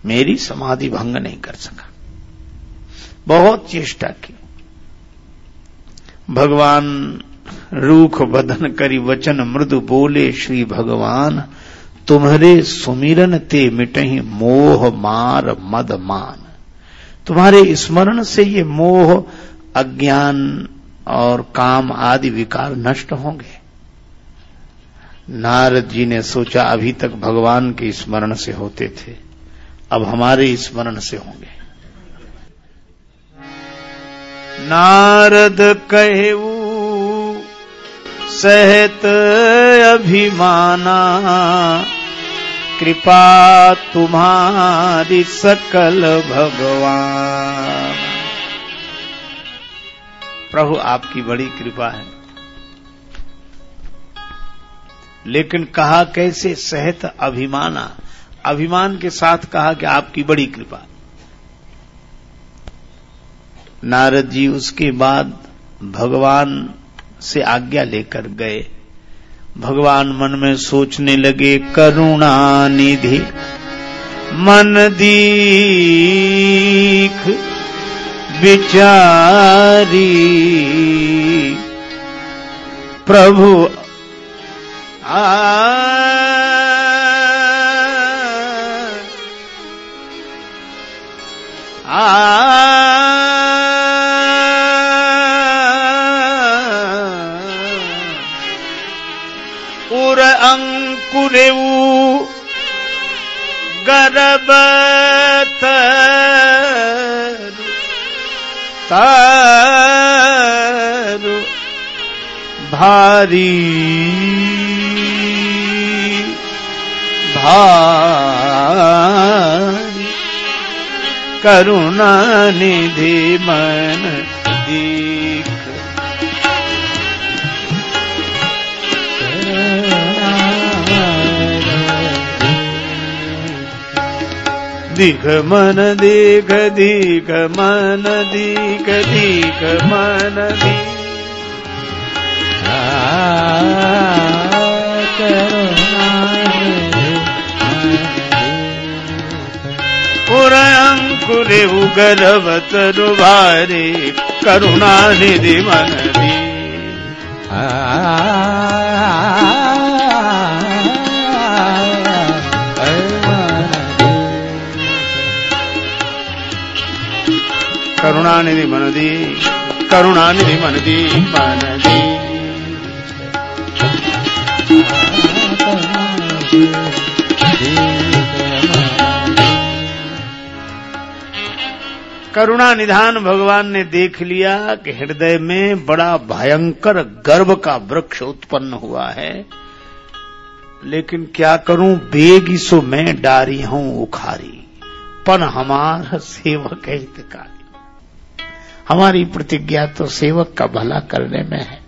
मेरी समाधि भंग नहीं कर सका। बहुत चेष्टा की। भगवान रूख बदन करी वचन मृदु बोले, श्री भगवान, तुम्हारे सुमिरन ते मिटही मोह मार मद मान। तुम्हारे स्मरण से ये मोह, अज्ञान और काम आदि विकार नष्ट होंगे। नारद जी ने सोचा अभी तक भगवान के स्मरण से होते थे, अब हमारे स्मरण से होंगे। नारद कहू, सहत अभिमाना कृपा तुम्हारी सकल भगवान। प्रभु, आपकी बड़ी कृपा है। लेकिन कहा कैसे सहत अभिमाना? अभिमान के साथ कहा कि आपकी बड़ी कृपा। नारद जी, उसके बाद भगवान से आज्ञा लेकर गए। भगवान मन में सोचने लगे करुणा निधि मन दीख विचारी प्रभु आ उर अंकुरेऊ गरबत तारु भारी भारी करुणा निधि मन दीख दीख मन दीख दीख मन दीख दीख मन उर अंकुरे उगरवत रुवारे करुणा निधि मन दी करुणानिधि मन दी करुणानिधि मन दी करुणा निधान भगवान ने देख लिया कि हृदय में बड़ा भयंकर गर्भ का वृक्ष उत्पन्न हुआ है। लेकिन क्या करूँ? बेगी सो मैं डारी हूँ उखारी। पन हमार सेवक हितकारी हमारी प्रतिज्ञा तो सेवक का भला करने में है।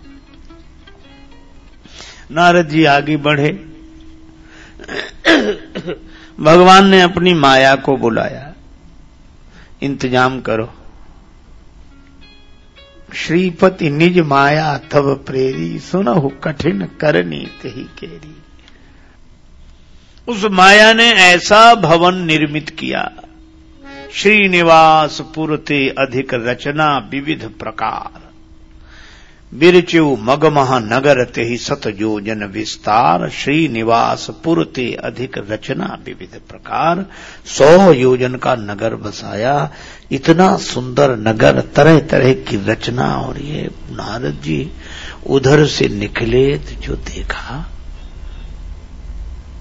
नारद जी आगे बढ़े। भगवान ने अपनी माया को बुलाया। इंतज़ाम करो। श्रीपति निज माया तब प्रेरी, सुनहु कठिन करनी तही केरी। उस माया ने ऐसा भवन निर्मित किया। श्रीनिवास पुरते अधिक रचना विविध प्रकार। बिरचु मगमह नगर ते ही सत योजन विस्तार, श्रीनिवास पुरते अधिक रचना विविध प्रकार। सौ योजन का नगर बसाया, इतना सुंदर नगर तरह तरह की रचना और ये नारद जी उधर से निकले तो जो देखा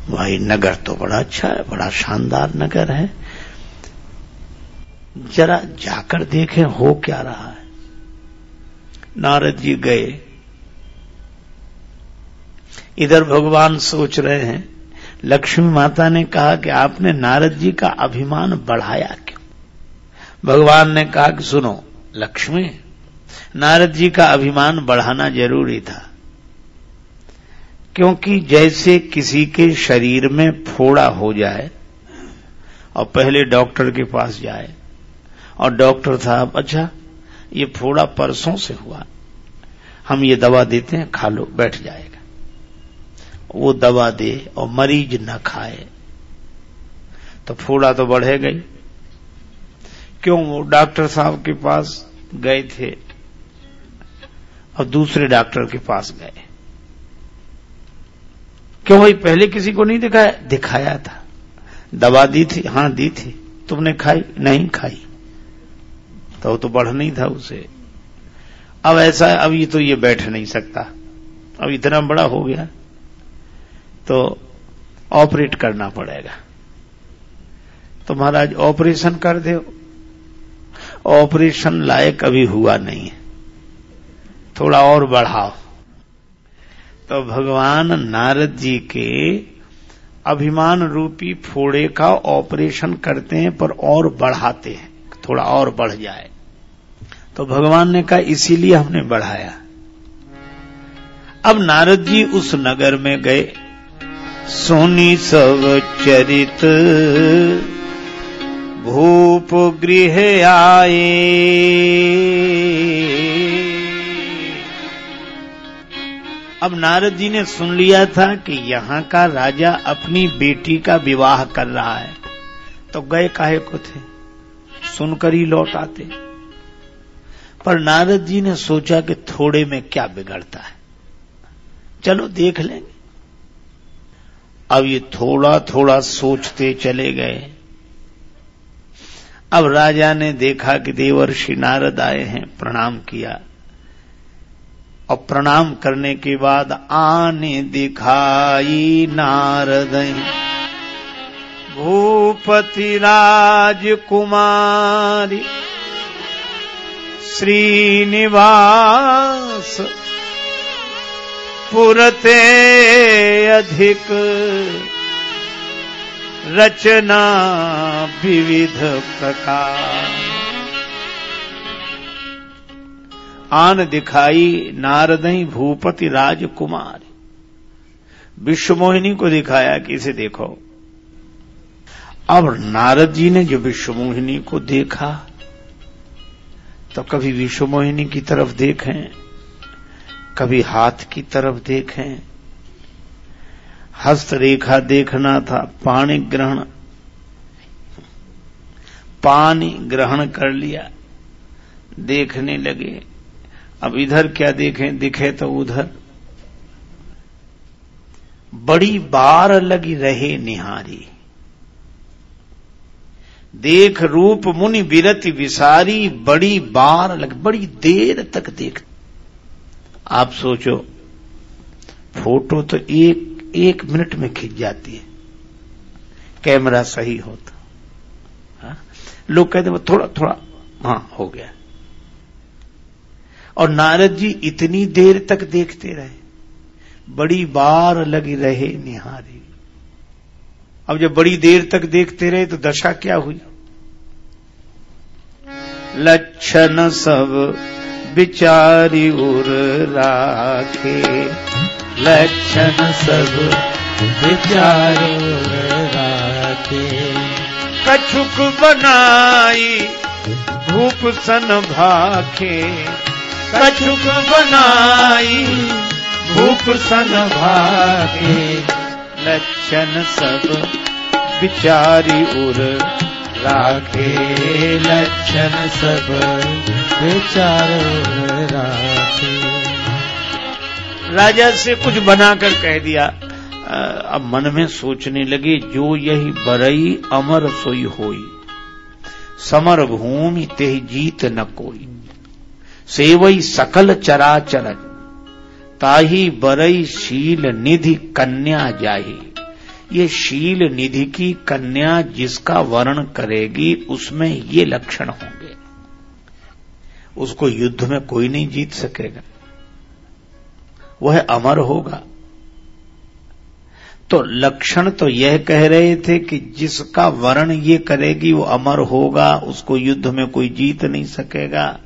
भाई नगर तो बड़ा अच्छा है, बड़ा शानदार नगर है। जरा जाकर देखें हो क्या रहा है। नारद जी गए। इधर भगवान सोच रहे हैं, लक्ष्मी माता ने कहा कि आपने नारद जी का अभिमान बढ़ाया क्यों? भगवान ने कहा कि सुनो, लक्ष्मी, नारद जी का अभिमान बढ़ाना ज़रूरी था। क्योंकि जैसे किसी के शरीर में फोड़ा हो जाए और पहले डॉक्टर के पास जाए और डॉक्टर साहब अच्छा ये फोड़ा परसों से हुआ। हम ये दवा देते हैं, खा लो, बैठ जाएगा। वो दवा दे और मरीज़ न खाए। तो फोड़ा तो बढ़े गई। क्यों? वो डॉक्टर साहब के पास गए थे और दूसरे डॉक्टर के पास गए। क्यों भाई, पहले किसी को नहीं दिखाया? दिखाया था। दवा दी थी, हाँ, दी थी। तुमने खाई? नहीं खाई। तो वो तो बढ़ नहीं था उसे। अब ऐसा, अब तो ये बैठ नहीं सकता। अब इतना बड़ा हो गया तो ऑपरेट करना पड़ेगा। तो महाराज, ऑपरेशन कर दे। ऑपरेशन लायक अभी हुआ नहीं है। थोड़ा और बढ़ाओ। तो भगवान नारद जी के अभिमान रूपी फोड़े का ऑपरेशन करते हैं, पर और बढ़ाते हैं। थोड़ा और बढ़ जाए। तो भगवान ने कहा, इसीलिए हमने बढ़ाया। अब नारद जी उस नगर में गए। सोनी सब चरित। भूप गृह आए। अब नारद जी ने सुन लिया था कि यहाँ का राजा अपनी बेटी का विवाह कर रहा है। तो गए काहे को थे? सुनकर ही लौट आते। पर नारद जी ने सोचा कि थोड़े में क्या बिगड़ता है। चलो देख लेंगे। अब ये थोड़ा थोड़ा सोचते चले गए। अब राजा ने देखा कि देवर्षि नारद आए हैं, प्रणाम किया। और प्रणाम करने के बाद आने दिखाई नारद भूपति राजकुमारी, श्रीनिवास, पुरते अधिक रचना विविध प्रकार। आन दिखाई नारदई भूपति राजकुमार। विश्वमोहिनी को दिखाया कि इसे देखो। अब नारद जी ने जो विश्वमोहिनी को देखा तो कभी विश्व मोहिनी की तरफ़ देखें, कभी हाथ की तरफ़ देखें। हस्त रेखा देखना था पाणी ग्रहण, पानी ग्रहण कर लिया, देखने लगे। अब इधर क्या देखें, दिखे तो उधर। बड़ी बार लगी रहे निहारी। देख रूप मुनि विरति विसारी, बड़ी बार लग, बड़ी देर तक देख। आप सोचो, फ़ोटो तो एक एक मिनट में खिंच जाती है। कैमरा सही होता हाँ? लोग कहते वो थोड़ा थोड़ा हाँ हो गया। और नारद जी इतनी देर तक देखते रहे। बड़ी बार लगी रहे निहारी। अब जब बड़ी देर तक देखते रहे तो दशा क्या हुई? लक्षण सब विचारी उर राखे। लक्षण सब विचारो राखे। कछुक बनाई भूप सन भाखे। कछुक बनाई भूप सन भाखे। लक्षण सब विचारी उर राखे। लक्षण सब विचारो राखे। राजा से कुछ बनाकर कह दिया अब मन में सोचने लगे जो यही बरई अमर सोई होई। समर भूमि ते जीत न कोई। सेवई सकल चराचर ताही बरई शील निधि कन्या जाही। ये शील निधि की कन्या जिसका वर्ण करेगी, उसमें ये लक्षण होंगे। उसको युद्ध में कोई नहीं जीत सकेगा। वह अमर होगा। तो लक्षण तो यह कह रहे थे कि जिसका वर्ण ये करेगी, वो अमर होगा, उसको युद्ध में कोई जीत नहीं सकेगा।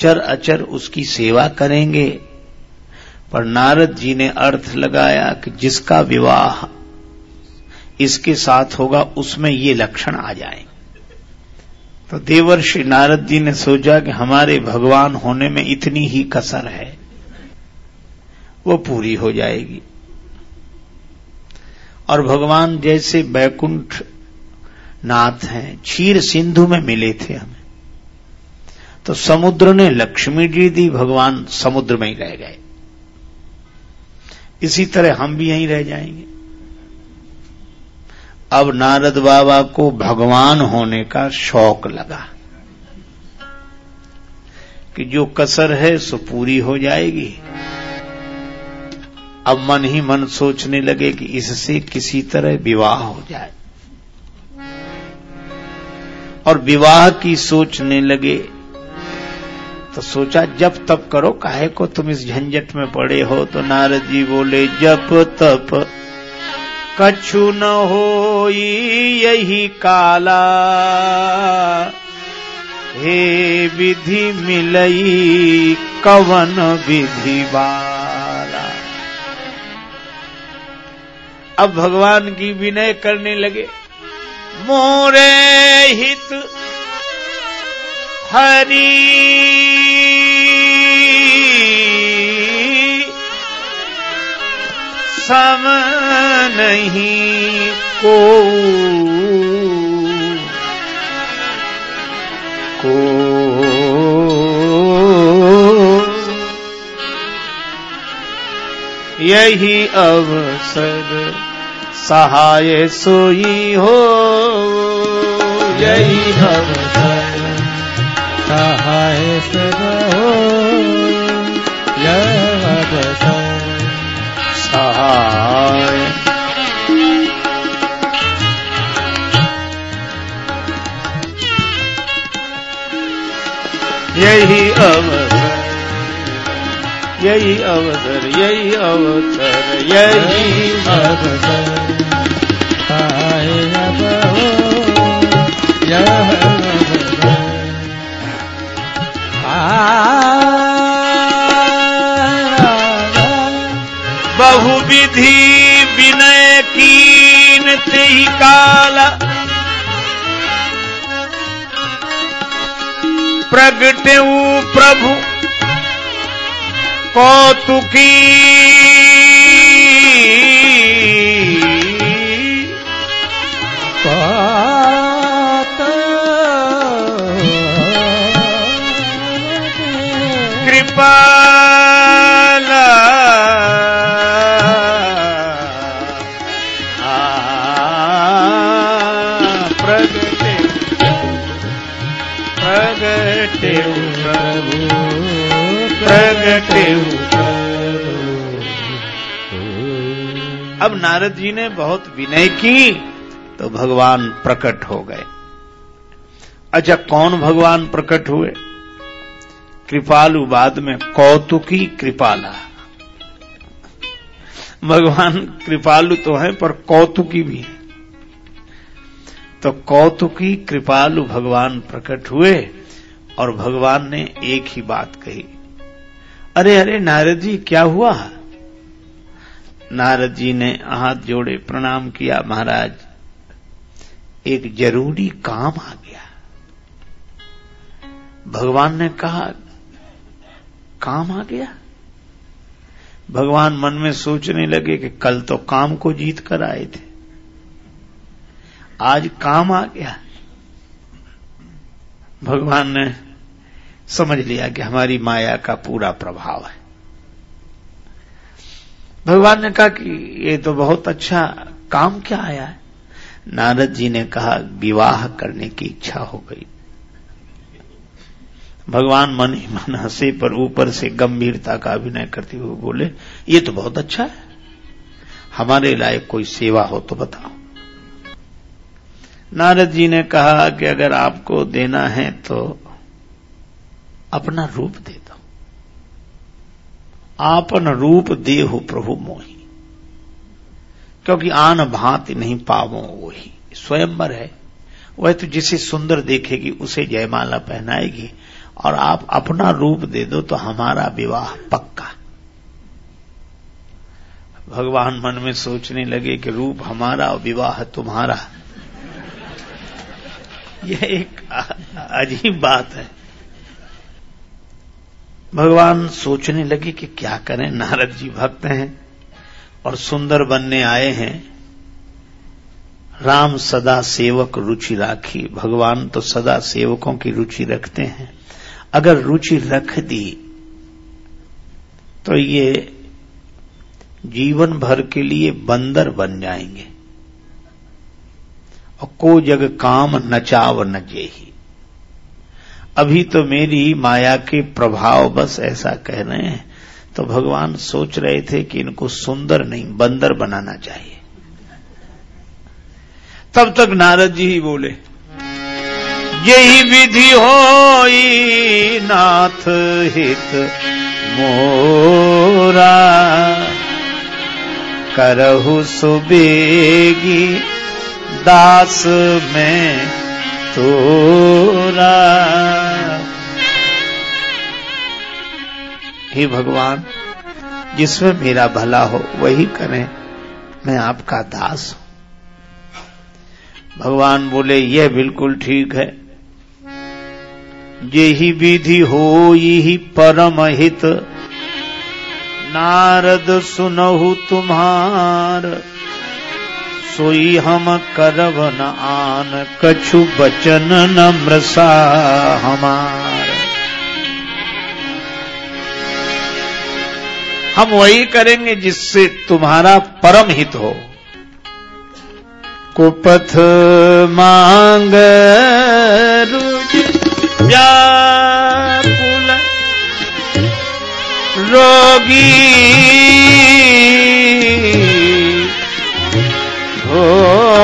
चर अचर उसकी सेवा करेंगे। पर नारद जी ने अर्थ लगाया कि जिसका विवाह इसके साथ होगा, उसमें ये लक्षण आ जाए। तो देवर्षि नारद जी ने सोचा कि हमारे भगवान होने में इतनी ही कसर है, वो पूरी हो जाएगी। और भगवान जैसे बैकुंठ नाथ हैं, क्षीर सिंधु में मिले थे हमें। तो समुद्र ने लक्ष्मी जी दी, भगवान समुद्र में ही रह गए। इसी तरह हम भी यहीं रह जाएँगे। अब नारद बाबा को भगवान होने का शौक लगा कि जो कसर है सो पूरी हो जाएगी। अब मन ही मन सोचने लगे कि इससे किसी तरह विवाह हो जाए। और विवाह की सोचने लगे तो सोचा, जब तप करो, काहे को तुम इस झंझट में पड़े हो? तो नारद जी बोले जप तप कछु न हो यही काला। हे विधि मिलई कवन विधि वाला अब भगवान की विनय करने लगे। मोरे हित हरी। सम नहीं को। को। यही अवसर सहाय सोई हो। यही अवसर सहाय सहो यह सहाय यही अवसर यही अवसर यही अवसर। यही अवसर सहाय यह अवसर बहुविधि विनय कीन ही काला। प्रगटेऊ प्रभु कौतुकी प्रगटे प्रगटे प्रगटे अब नारद जी ने बहुत विनय की तो भगवान प्रकट हो गए। अच्छा कौन भगवान प्रकट हुए? कृपालु बाद में। कौतुकी कृपाला। भगवान कृपालु तो है, पर कौतुकी भी है। तो कौतुकी कृपालु भगवान प्रकट हुए, और भगवान ने एक ही बात कही। अरे अरे, नारद जी, क्या हुआ? नारद जी ने हाथ जोड़े, प्रणाम किया महाराज। एक ज़रूरी काम आ गया। भगवान ने कहा काम आ गया? भगवान मन में सोचने लगे कि कल तो काम को जीत कर आए थे। आज काम आ गया। भगवान ने समझ लिया कि हमारी माया का पूरा प्रभाव है। भगवान ने कहा कि ये तो बहुत अच्छा काम क्या आया है? नारद जी ने कहा, विवाह करने की इच्छा हो गई। भगवान मन ही मन हंसे, पर ऊपर से गंभीरता का अभिनय करते हुए बोले, ये तो बहुत अच्छा है। हमारे लायक कोई सेवा हो तो बताओ। नारद जी ने कहा कि अगर आपको देना है तो अपना रूप दे दो। आपन रूप देहु प्रभु मोही। क्योंकि आन भांति नहीं पावो वही। स्वयंवर है। वह तो जिसे सुंदर देखेगी, उसे जयमाला पहनाएगी। और आप अपना रूप दे दो तो हमारा विवाह पक्का। भगवान मन में सोचने लगे कि रूप हमारा और विवाह तुम्हारा। यह एक अजीब बात है। भगवान सोचने लगे कि क्या करें? नारद जी भक्त हैं और सुंदर बनने आए हैं। राम सदा सेवक रुचि राखी। भगवान तो सदा सेवकों की रुचि रखते हैं। अगर रुचि रख दी तो ये जीवन भर के लिए बंदर बन जाएँगे। और को जग काम नचाव नजेही अभी तो मेरी माया के प्रभाव बस ऐसा कह रहे हैं तो भगवान सोच रहे थे कि इनको सुंदर नहीं, बंदर बनाना चाहिए। तब तक नारद जी ही बोले यही विधि हो नाथ हित मोरा। करहु सुबेगी दास में तोरा। हे भगवान, जिसमें मेरा भला हो, वही करें। मैं आपका दास हूँ। भगवान बोले, यह बिल्कुल ठीक है। यही विधि हो यही परम हित नारद सुनहु तुम्हार, सोई हम करब न आन, कछु बचन नम्रसा हमार। हम वही करेंगे जिससे तुम्हारा परम हित हो। कुपथ मांग व्याकुल रोगी भोगी।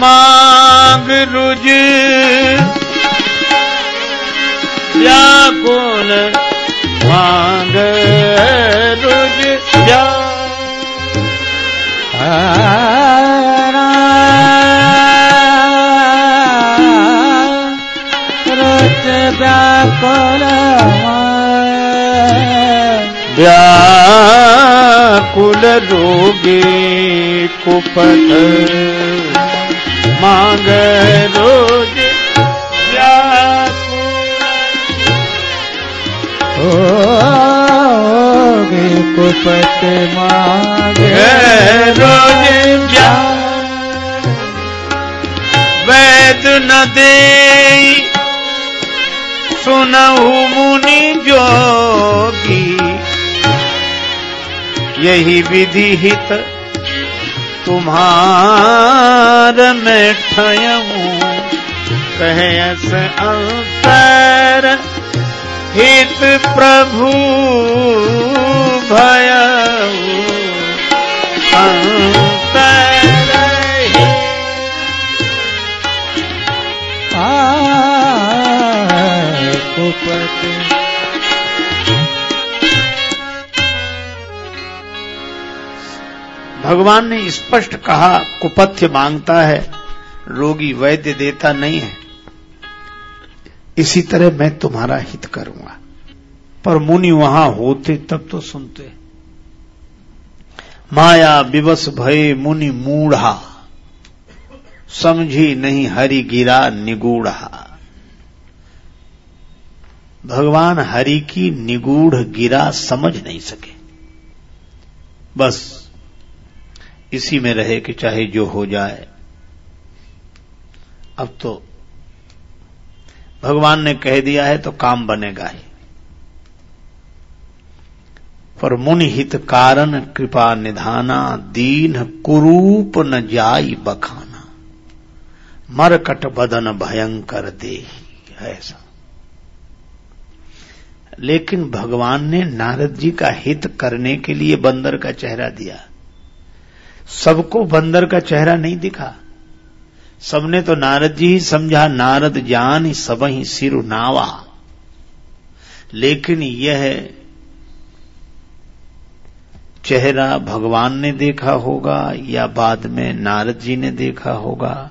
मांग रुज व्याकुल मांग रच व्याकुल व्याकुल रोगे कुपथ मांग रोज होगे कुपत मांगे। रोज व्याकुल न दे सुनहु मुनि जोगी। यही विधि हित तुम्हार में ठयऊ। कहस अंतर हित प्रभु भय भगवान ने स्पष्ट कहा, कुपथ्य माँगता है, रोगी वैद्य देता नहीं है। इसी तरह मैं तुम्हारा हित करूँगा। पर मुनि वहाँ होते तब तो सुनते। माया विवश भय मुनि मूढ़ा। समझी नहीं हरि गिरा निगूढ़ा। भगवान हरि की निगूढ़ गिरा समझ नहीं सके। बस इसी में रहे कि चाहे जो हो जाए। अब तो भगवान ने कह दिया है तो काम बनेगा ही। पर मुनि हित कारण कृपा निधाना, दीन कुरूप न जाई बखाना। मरकट बदन भयंकर दे ऐसा। लेकिन भगवान ने नारद जी का हित करने के लिए बंदर का चेहरा दिया। सबको बंदर का चेहरा नहीं दिखा। सबने तो नारद जी ही समझा, नारद जान सब ही सिर नावा। लेकिन यह चेहरा भगवान ने देखा होगा या बाद में नारद जी ने देखा होगा।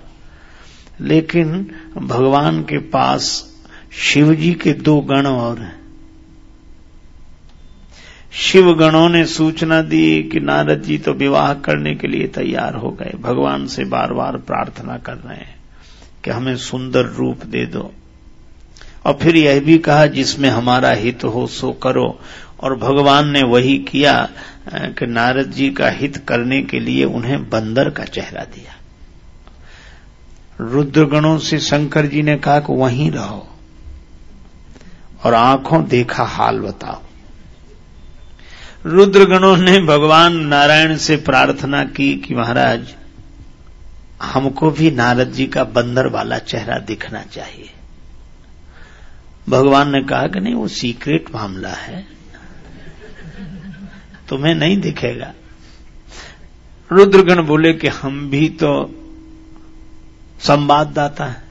लेकिन भगवान के पास शिव जी के दो गण और हैं। शिव गणों ने सूचना दी कि नारद जी तो विवाह करने के लिए तैयार हो गए। भगवान से बार बार प्रार्थना कर रहे हैं कि हमें सुंदर रूप दे दो। और फिर यह भी कहा, जिसमें हमारा हित हो, सो करो। और भगवान ने वही किया कि नारद जी का हित करने के लिए उन्हें बंदर का चेहरा दिया। रुद्रगणों से शंकर जी ने कहा कि वहीं रहो। और आँखों देखा, हाल बताओ। रुद्रगणों ने भगवान नारायण से प्रार्थना की कि महाराज, हमको भी नारद जी का बंदर वाला चेहरा दिखना चाहिए। भगवान ने कहा कि नहीं, वो सीक्रेट मामला है। तुम्हें नहीं दिखेगा। रुद्रगण बोले कि हम भी तो संवाददाता है।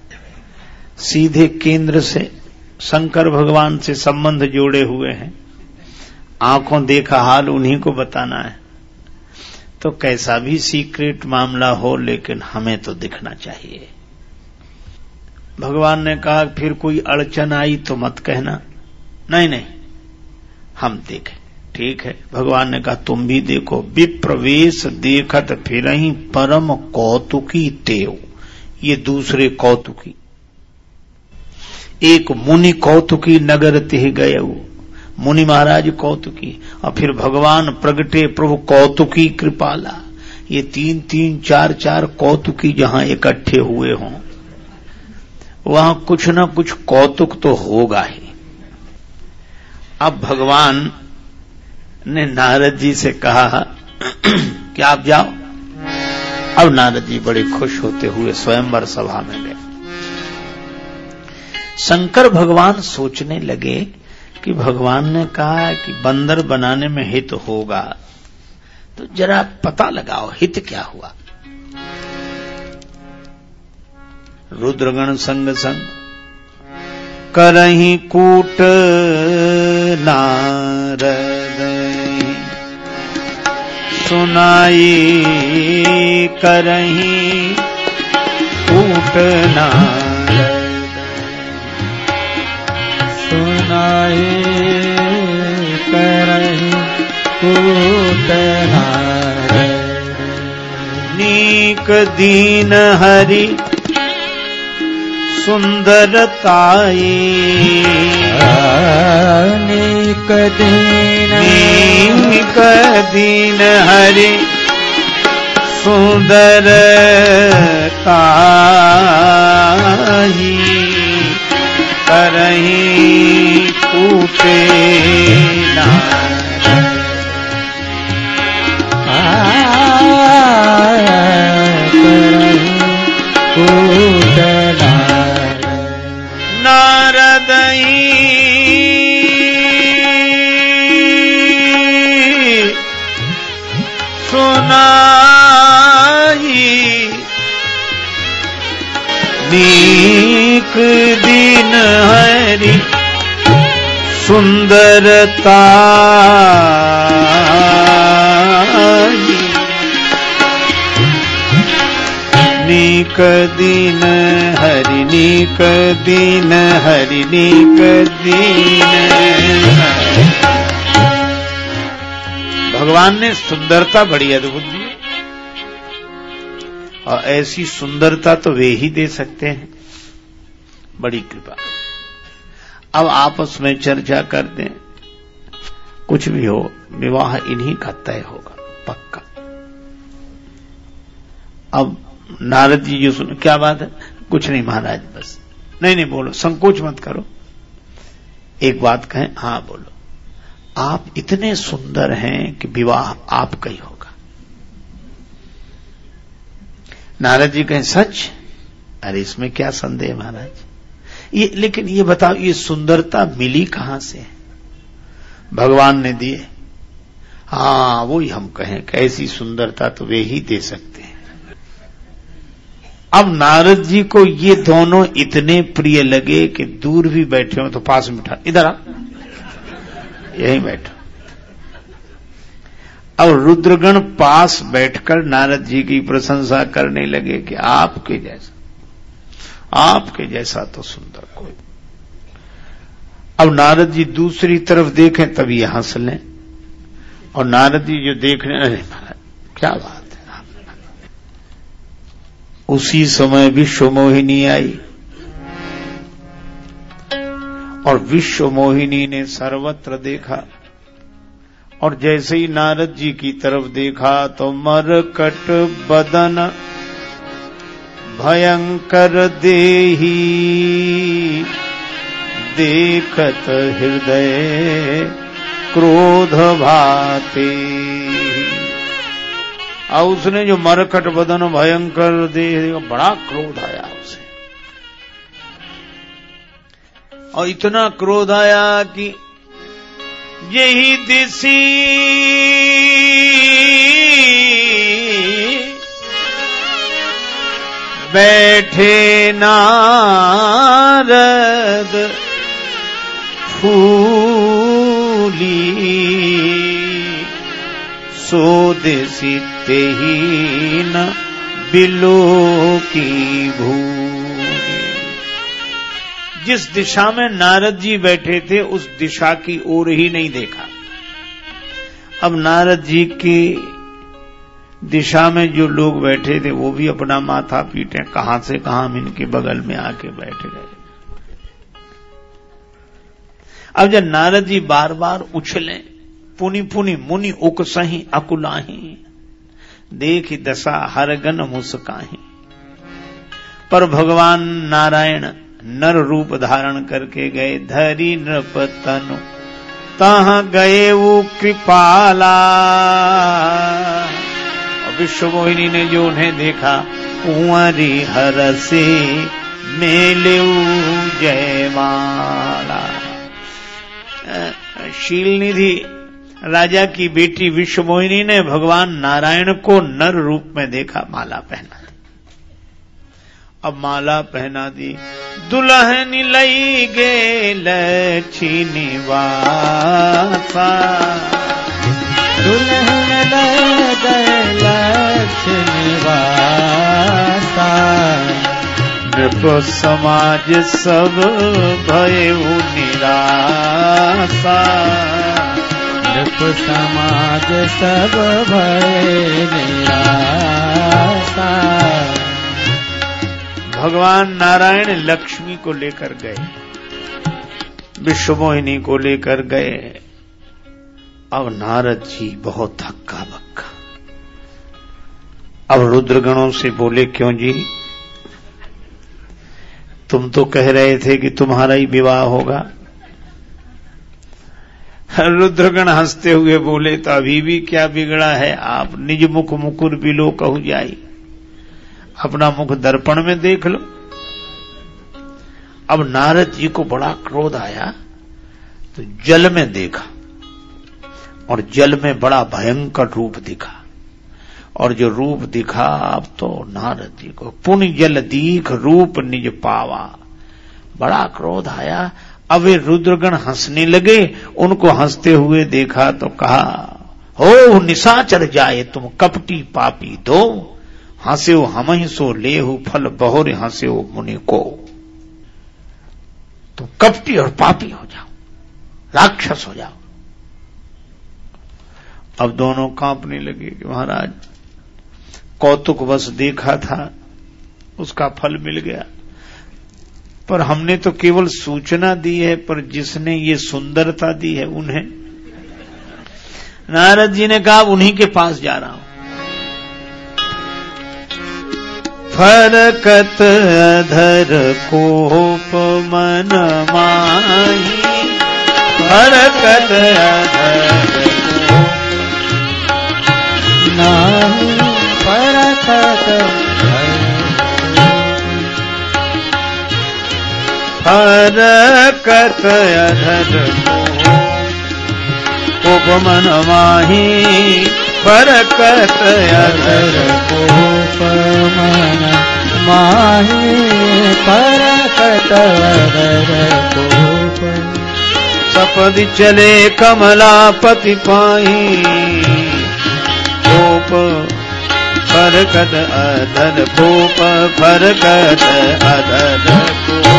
सीधे केंद्र से, शंकर भगवान से संबंध जोड़े हुए हैं। आँखों देखा हाल उन्हीं को बताना है। तो कैसा भी सीक्रेट मामला हो, लेकिन हमें तो दिखना चाहिए। भगवान ने कहा, फिर कोई अड़चन आई तो मत कहना। नहीं नहीं, हम देखें। ठीक है, भगवान ने कहा, तुम भी देखो, विप्रवेश देखत फिर ही परम कौतुकी तेव। ये दूसरे कौतुकी। एक मुनि कौतुकी नगर तिह गए मुनि महाराज कौतुकी। और फिर भगवान प्रगटे प्रभु कौतुकी कृपाला। ये तीन तीन, चार चार कौतुकी जहाँ इकट्ठे हुए हों, वहाँ कुछ न कुछ कौतुक तो होगा ही। अब भगवान ने नारद जी से कहा, कि आप जाओ। अब नारद जी बड़े खुश होते हुए स्वयंवर सभा में गए। शंकर भगवान सोचने लगे कि भगवान ने कहा कि बंदर बनाने में हित होगा। तो जरा पता लगाओ, हित क्या हुआ? रुद्रगण संग संग, करही कूट नारद, सुनाई करही कूट नारद। करही कूट नीक दीन हरि सुंदरताई। नीक दीन नीक दीन हरि सुंदर करही कूटे नारदई सुनाही। नीक दिन हरि, सुंदरता। नीक दिन हरि, नीक दिन हरि, नीक दिन। भगवान ने सुंदरता बड़ी अद्भुत दी। और ऐसी सुंदरता तो वे ही दे सकते हैं। बड़ी कृपा। अब आपस में चर्चा कर दें कुछ भी हो, विवाह इन्हीं का तय होगा, पक्का। अब नारद जी, जो सुनो, क्या बात है? कुछ नहीं महाराज, बस। नहीं नहीं, बोलो, संकोच मत करो। एक बात कहें हाँ बोलो। आप इतने सुंदर हैं कि विवाह आपका ही होगा। नारद जी कहें, सच? अरे, इसमें क्या संदेह महाराज? ये, लेकिन ये बताओ, ये सुंदरता मिली कहाँ से? भगवान ने दिए। हाँ वो ही हम कहें, कैसी सुंदरता तो वे ही दे सकते हैं। अब नारद जी को ये दोनों इतने प्रिय लगे कि दूर भी बैठे हो तो पास में उठा, इधर आ। यहीं बैठो। अब रुद्रगण पास बैठकर नारद जी की प्रशंसा करने लगे कि आपके जैसा। आपके जैसा तो सुंदर कोई। अब नारद जी दूसरी तरफ़ देखें, तभी हंस लें। और नारद जी जो देखने अरे महाराज, क्या बात है। उसी समय विश्व मोहिनी आई। और विश्व मोहिनी ने सर्वत्र देखा। और जैसे ही नारद जी की तरफ़ देखा तो मरकट बदन भयंकर देही, देखत हृदय क्रोध भाते और उसने जो मरकट बदन, भयंकर देह बड़ा क्रोध आया उसे। और इतना क्रोध आया कि यही दिशी बैठे नारद फूली सो दिशी ते ही न बिलो की भूमि। जिस दिशा में नारद जी बैठे थे, उस दिशा की ओर ही नहीं देखा। अब नारद जी की दिशा में जो लोग बैठे थे, वो भी अपना माथा पीटे। कहाँ से कहाँ हम इनके बगल में आके बैठ गए। अब जब नारद जी बार बार उछले पुनि पुनि मुनि उक सही अकुलाही। देख दशा, हर हरगन मुस्काही। पर भगवान नारायण नर रूप धारण करके गए, धरी नृप तनु। तहा गए वो कृपाला। विश्व मोहिनी ने जो उन्हें देखा कुंवरी हर से मेले जयमाला। शील निधि राजा की बेटी विश्व मोहिनी ने भगवान नारायण को नर रूप में देखा, माला पहना अब माला पहना दी, दुल्हन लई गे लक्ष्मी वासा दुल्हन लक्ष्मी वासा नृप समाज सब भय निराशा। नृप समाज सब भय निराशा। भगवान नारायण लक्ष्मी को लेकर गए विश्वमोहिनी को लेकर गए। अब नारद जी बहुत हक्का बक्का। अब रुद्रगणों से बोले, क्यों जी? तुम तो कह रहे थे कि तुम्हारा ही विवाह होगा। रुद्रगण हँसते हुए बोले तो अभी भी क्या बिगड़ा है? आप निज मुख मुकुर बिलो कहू जाई। अपना मुख दर्पण में देख लो। अब नारद जी को बड़ा क्रोध आया तो जल में देखा। और जल में बड़ा भयंकर रूप दिखा। और जो रूप दिखा, अब तो नारदी को पुण्य जल दीख रूप निज पावा। बड़ा क्रोध आया। अब वे रुद्रगण हंसने लगे। उनको हँसते हुए देखा तो कहा, हो निशाचर जाए तुम कपटी पापी दो। हंसे हो हम ही सो लेहु फल, बहुर हंसे हो मुनि को। तुम कपटी और पापी हो जाओ। राक्षस हो जाओ। अब दोनों कांपने लगे कि महाराज, कौतुक बस देखा था, उसका फल मिल गया। पर हमने तो केवल सूचना दी है, पर जिसने ये सुंदरता दी है उन्हें। नारद जी ने कहा उन्हीं के पास जा रहा हूँ। फरकत अधर कोप मन माही, फरकत अधर नाही अधर उपमन माही फरकत अधर कोपमन माही फरकत कोप सपदि चले कमलापति पाही। कोप फरकत अधर कोप फरकत कोप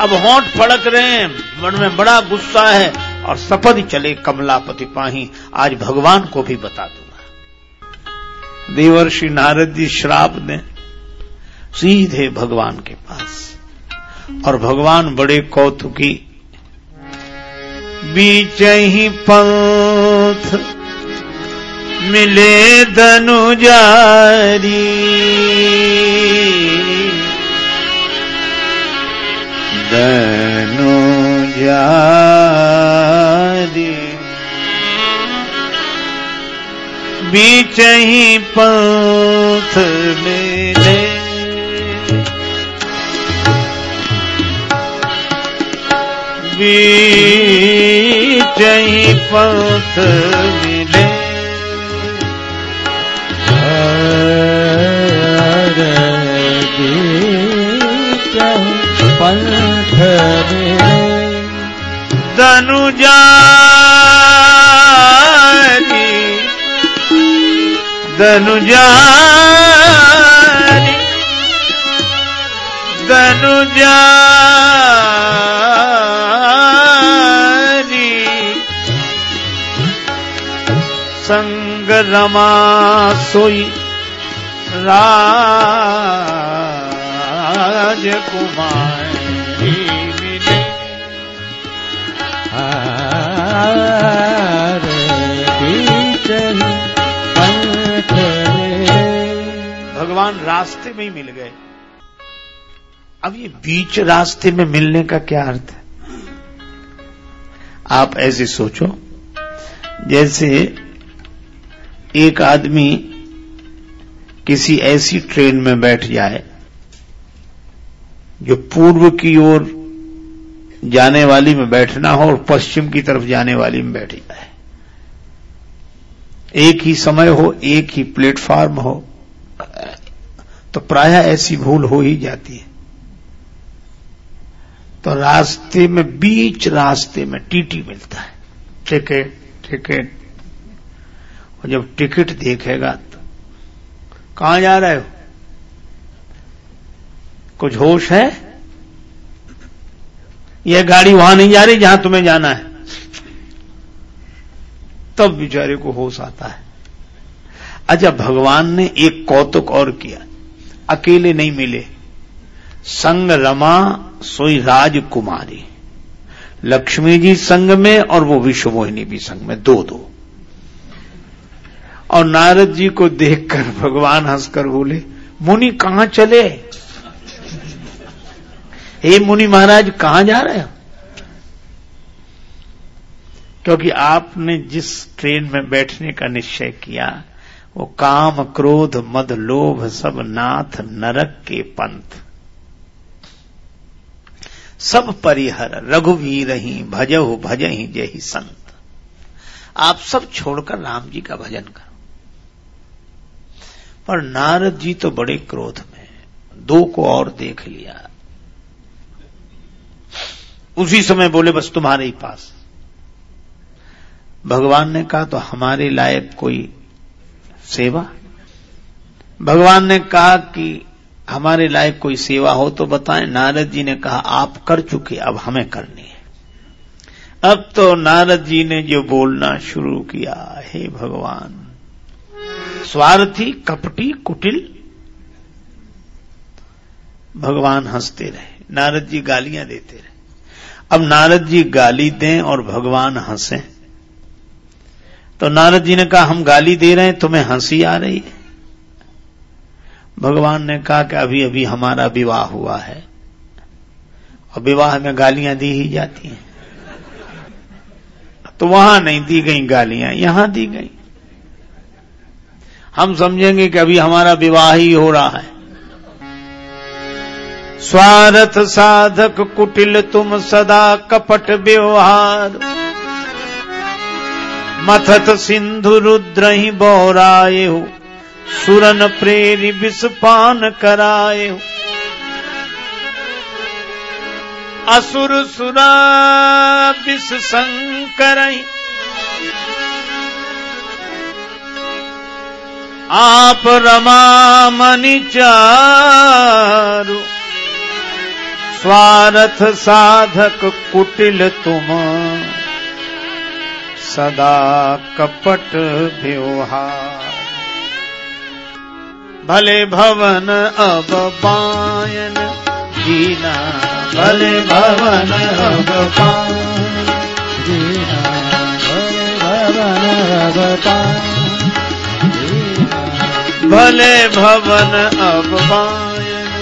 अब होंठ फड़क रहे हैं, मन में बड़ा गुस्सा है और सपद चले कमलापति पाही। आज भगवान को भी बता दूँगा। देवर्षि नारद जी श्राप ने सीधे भगवान के पास। और भगवान बड़े कौतुकी, बीच ही पंथ मिले धनुजारी। धनुजारी। बीच ही पंथ मिले ही पंथ मिले। पंथ धनुजारी धनुजारी धनुजारी संग रमा सोई राजकुमारी भगवान रास्ते में ही मिल गए। अब ये बीच रास्ते में मिलने का क्या अर्थ है? आप ऐसे सोचो, जैसे एक आदमी किसी ऐसी ट्रेन में बैठ जाए जो पूर्व की ओर जाने वाली में बैठना हो और पश्चिम की तरफ़ जाने वाली में बैठ जाए। एक ही समय हो, एक ही प्लेटफॉर्म हो तो प्राय ऐसी भूल हो ही जाती है। तो रास्ते में, बीच रास्ते में टीटी मिलता है। टिकट टिकट और जब टिकट देखेगा तो कहाँ जा रहे हो? कुछ होश है? यह गाड़ी वहाँ नहीं जा रही, जहाँ तुम्हें जाना है। तब बेचारे को होश आता है। अच्छा भगवान ने एक कौतुक और किया। अकेले नहीं मिले। संग रमा, सोई राजकुमारी। लक्ष्मी जी संग में और वो विश्व मोहिनी भी संग में दो दो और नारद जी को देखकर भगवान हंसकर बोले, मुनि कहाँ चले? हे मुनि महाराज, कहाँ जा रहे हो? क्योंकि आपने जिस ट्रेन में बैठने का निश्चय किया, वो काम क्रोध, मद लोभ, सब नाथ, नरक के पंथ। सब परिहर, रघुवीर ही, भजहु भज ही जय संत। आप सब छोड़कर राम जी का भजन करो। पर नारद जी तो बड़े क्रोध में दो को और देख लिया। उसी समय बोले, बस तुम्हारे ही पास। भगवान ने कहा तो हमारे लायक कोई सेवा? भगवान ने कहा कि हमारे लायक कोई सेवा हो तो बताएँ। नारद जी ने कहा, आप कर चुके, अब हमें करनी है। अब तो नारद जी ने जो बोलना शुरू किया, हे भगवान स्वार्थी, कपटी, कुटिल। भगवान हँसते रहे, नारद जी गालियाँ देते रहे। अब नारद जी गाली दें और भगवान हंसे। तो नारद जी ने कहा, हम गाली दे रहे हैं, तुम्हें हँसी आ रही है? भगवान ने कहा कि अभी अभी हमारा विवाह हुआ है। और विवाह में गालियाँ दी ही जाती हैं। तो वहाँ नहीं दी गई गालियाँ, यहाँ दी गई। हम समझेंगे कि अभी हमारा विवाह ही हो रहा है। स्वार्थ साधक कुटिल तुम सदा कपट व्यवहार। मथत सिंधु रुद्र ही बोराए हो, सुरन प्रेरी विषपान कराए हो। असुर सुरा विष शंकर आप रमा मनि चारु। स्वार्थ साधक कुटिल तुम। सदा कपट व्यवहार। भले भवन अब पायन, जीना भले भवन अब पायन, जीना भवन अब भले भवन अब पायन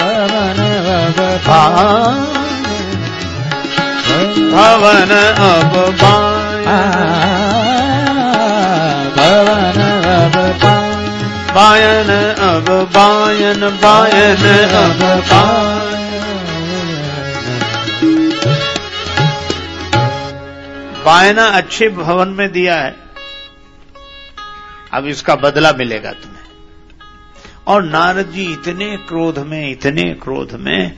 भवन अब भवन अब पायन भवन अब बायन अब बायन बायन अब बायन बायना अच्छे भवन में दिया है। अब इसका बदला मिलेगा तुम्हें। और नारद जी इतने क्रोध में, इतने क्रोध में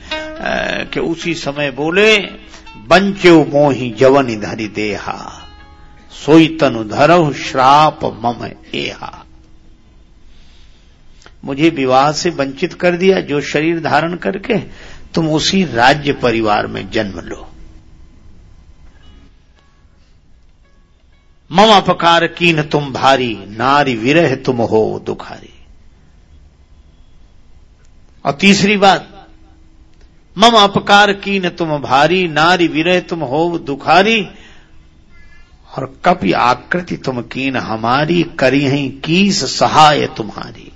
कि उसी समय बोले, बंचो मोही जवन धरी देहा, सोई तनु धरव श्राप मम एहा। मुझे विवाह से वंचित कर दिया, जो शरीर धारण करके तुम उसी राज्य परिवार में जन्म लो। मम अपकार कीन तुम भारी, नारी विरह तुम हो दुखारी। और तीसरी बात, मम अपकार कीन तुम भारी, नारी विरह तुम हो दुखारी, और कपि आकृति तुम कीन हमारी, करी ही कीस सहाय तुम्हारी।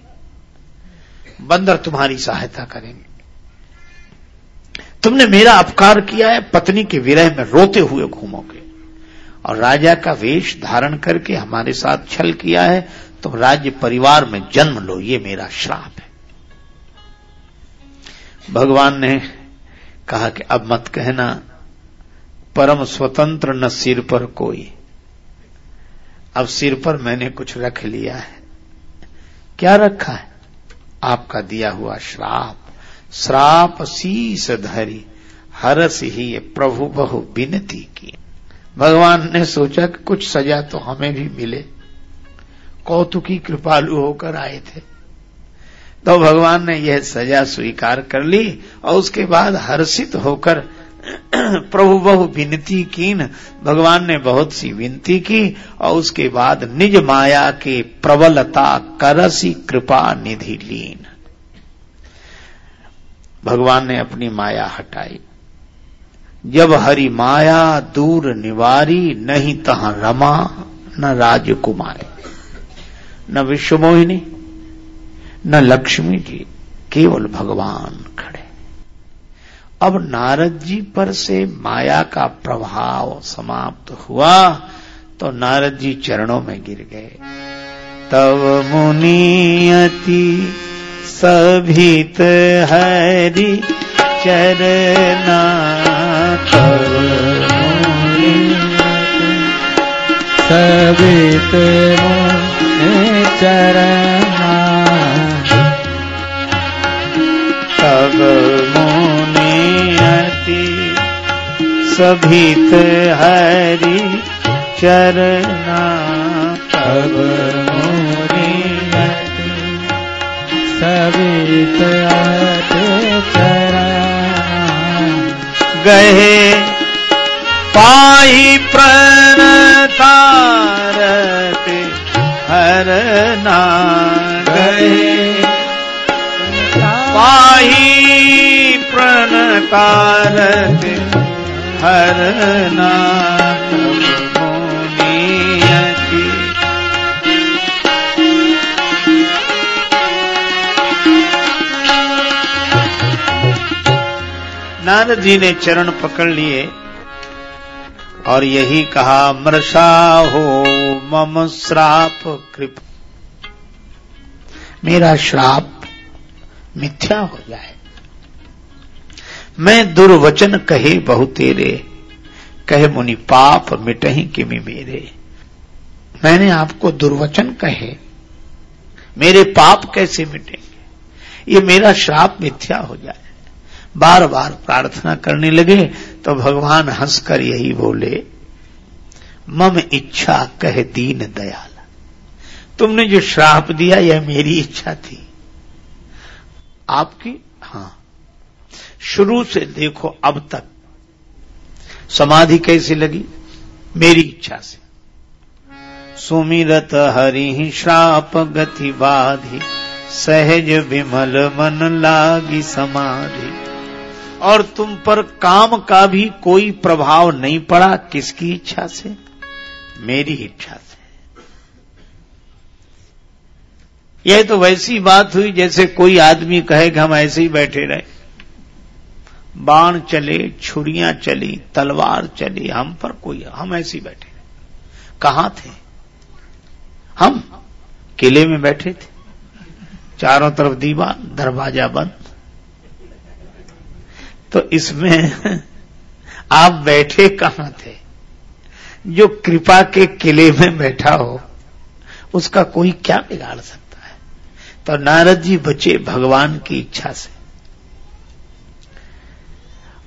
बंदर तुम्हारी सहायता करेंगे। तुमने मेरा अपकार किया है, पत्नी के विरह में रोते हुए घूमोगे। और राजा का वेश धारण करके हमारे साथ छल किया है तुम राज्य परिवार में जन्म लो, ये मेरा श्राप है। भगवान ने कहा कि अब मत कहना, परम स्वतंत्र न सिर पर कोई। अब सिर पर मैंने कुछ रख लिया है। क्या रखा है? आपका दिया हुआ श्राप। श्राप शीस धरी, हरस ही प्रभु बहु विनती की भगवान ने सोचा कि कुछ सजा तो हमें भी मिले। कौतुकी कृपालु होकर आए थे। तो भगवान ने यह सजा स्वीकार कर ली और उसके बाद हर्षित होकर (clears throat) प्रभु बहु विनती कीन। भगवान ने बहुत सी विनती की और उसके बाद निज माया के प्रबलता करसी कृपा निधि लीन। भगवान ने अपनी माया हटाई। जब हरि माया दूर निवारी, नहीं तहा रमा, न राजकुमारी। न विश्वमोहिनी, न लक्ष्मी जी, केवल भगवान खड़े। अब नारद जी पर से माया का प्रभाव समाप्त हुआ तो नारद जी चरणों में गिर गए। तब मुनियति सभीत हरि चरना तब सवित मुनि चरना तब मुनियति सभीत हरि चरना तब मुनियति सवित हरि गहे पाही प्रणतारते हर गहे पाही प्रणतारते हरना मुनियति नारद जी ने चरण पकड़ लिए और यही कहा मृषा हो मम श्राप कृप मेरा श्राप मिथ्या हो जाए। मैं दुर्वचन कहे बहु तेरे, कहे मुनि पाप मिटही किमि मेरे। मैंने आपको दुर्वचन कहे, मेरे पाप कैसे मिटेंगे? ये मेरा श्राप मिथ्या हो जाए। बार बार प्रार्थना करने लगे तो भगवान हंसकर यही बोले, मम इच्छा कह दीन दयाल। तुमने जो श्राप दिया, यह मेरी इच्छा थी। आपकी? हाँ। शुरू से देखो, अब तक। समाधि कैसी लगी? मेरी इच्छा से। सुमिरत हरि श्राप गति बाधि, सहज विमल मन लागी समाधि। और तुम पर काम का भी कोई प्रभाव नहीं पड़ा, किसकी इच्छा से? मेरी इच्छा से। यह तो वैसी बात हुई जैसे कोई आदमी कहे कि हम ऐसे ही बैठे रहे। बाण चले, छुरियाँ चली, तलवार चली, हम पर कोई, हम ऐसे ही बैठे रहे। कहाँ थे? हम किले में बैठे थे। चारों तरफ़ दीवार, दरवाज़ा बंद। तो इसमें आप बैठे कहाँ थे? जो कृपा के किले में बैठा हो, उसका कोई क्या बिगाड़ सकता है? तो नारद जी बचे भगवान की इच्छा से।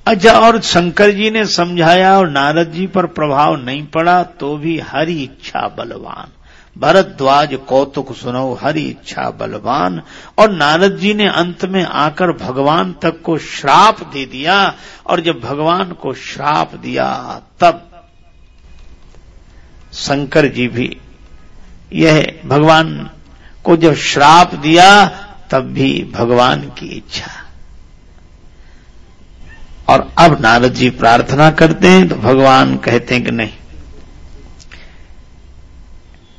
अच्छा और शंकर जी ने समझाया और नारद जी पर प्रभाव नहीं पड़ा तो भी हरि इच्छा बलवान। भरद्वाज कौतुक सुनो, हरि इच्छा बलवान। और नारद जी ने अंत में आकर भगवान तक को श्राप दे दिया, और जब भगवान को श्राप दिया, तब शंकर जी भी यह भगवान को जब श्राप दिया, तब भी भगवान की इच्छा। और अब नारद जी प्रार्थना करते हैं तो भगवान कहते हैं कि नहीं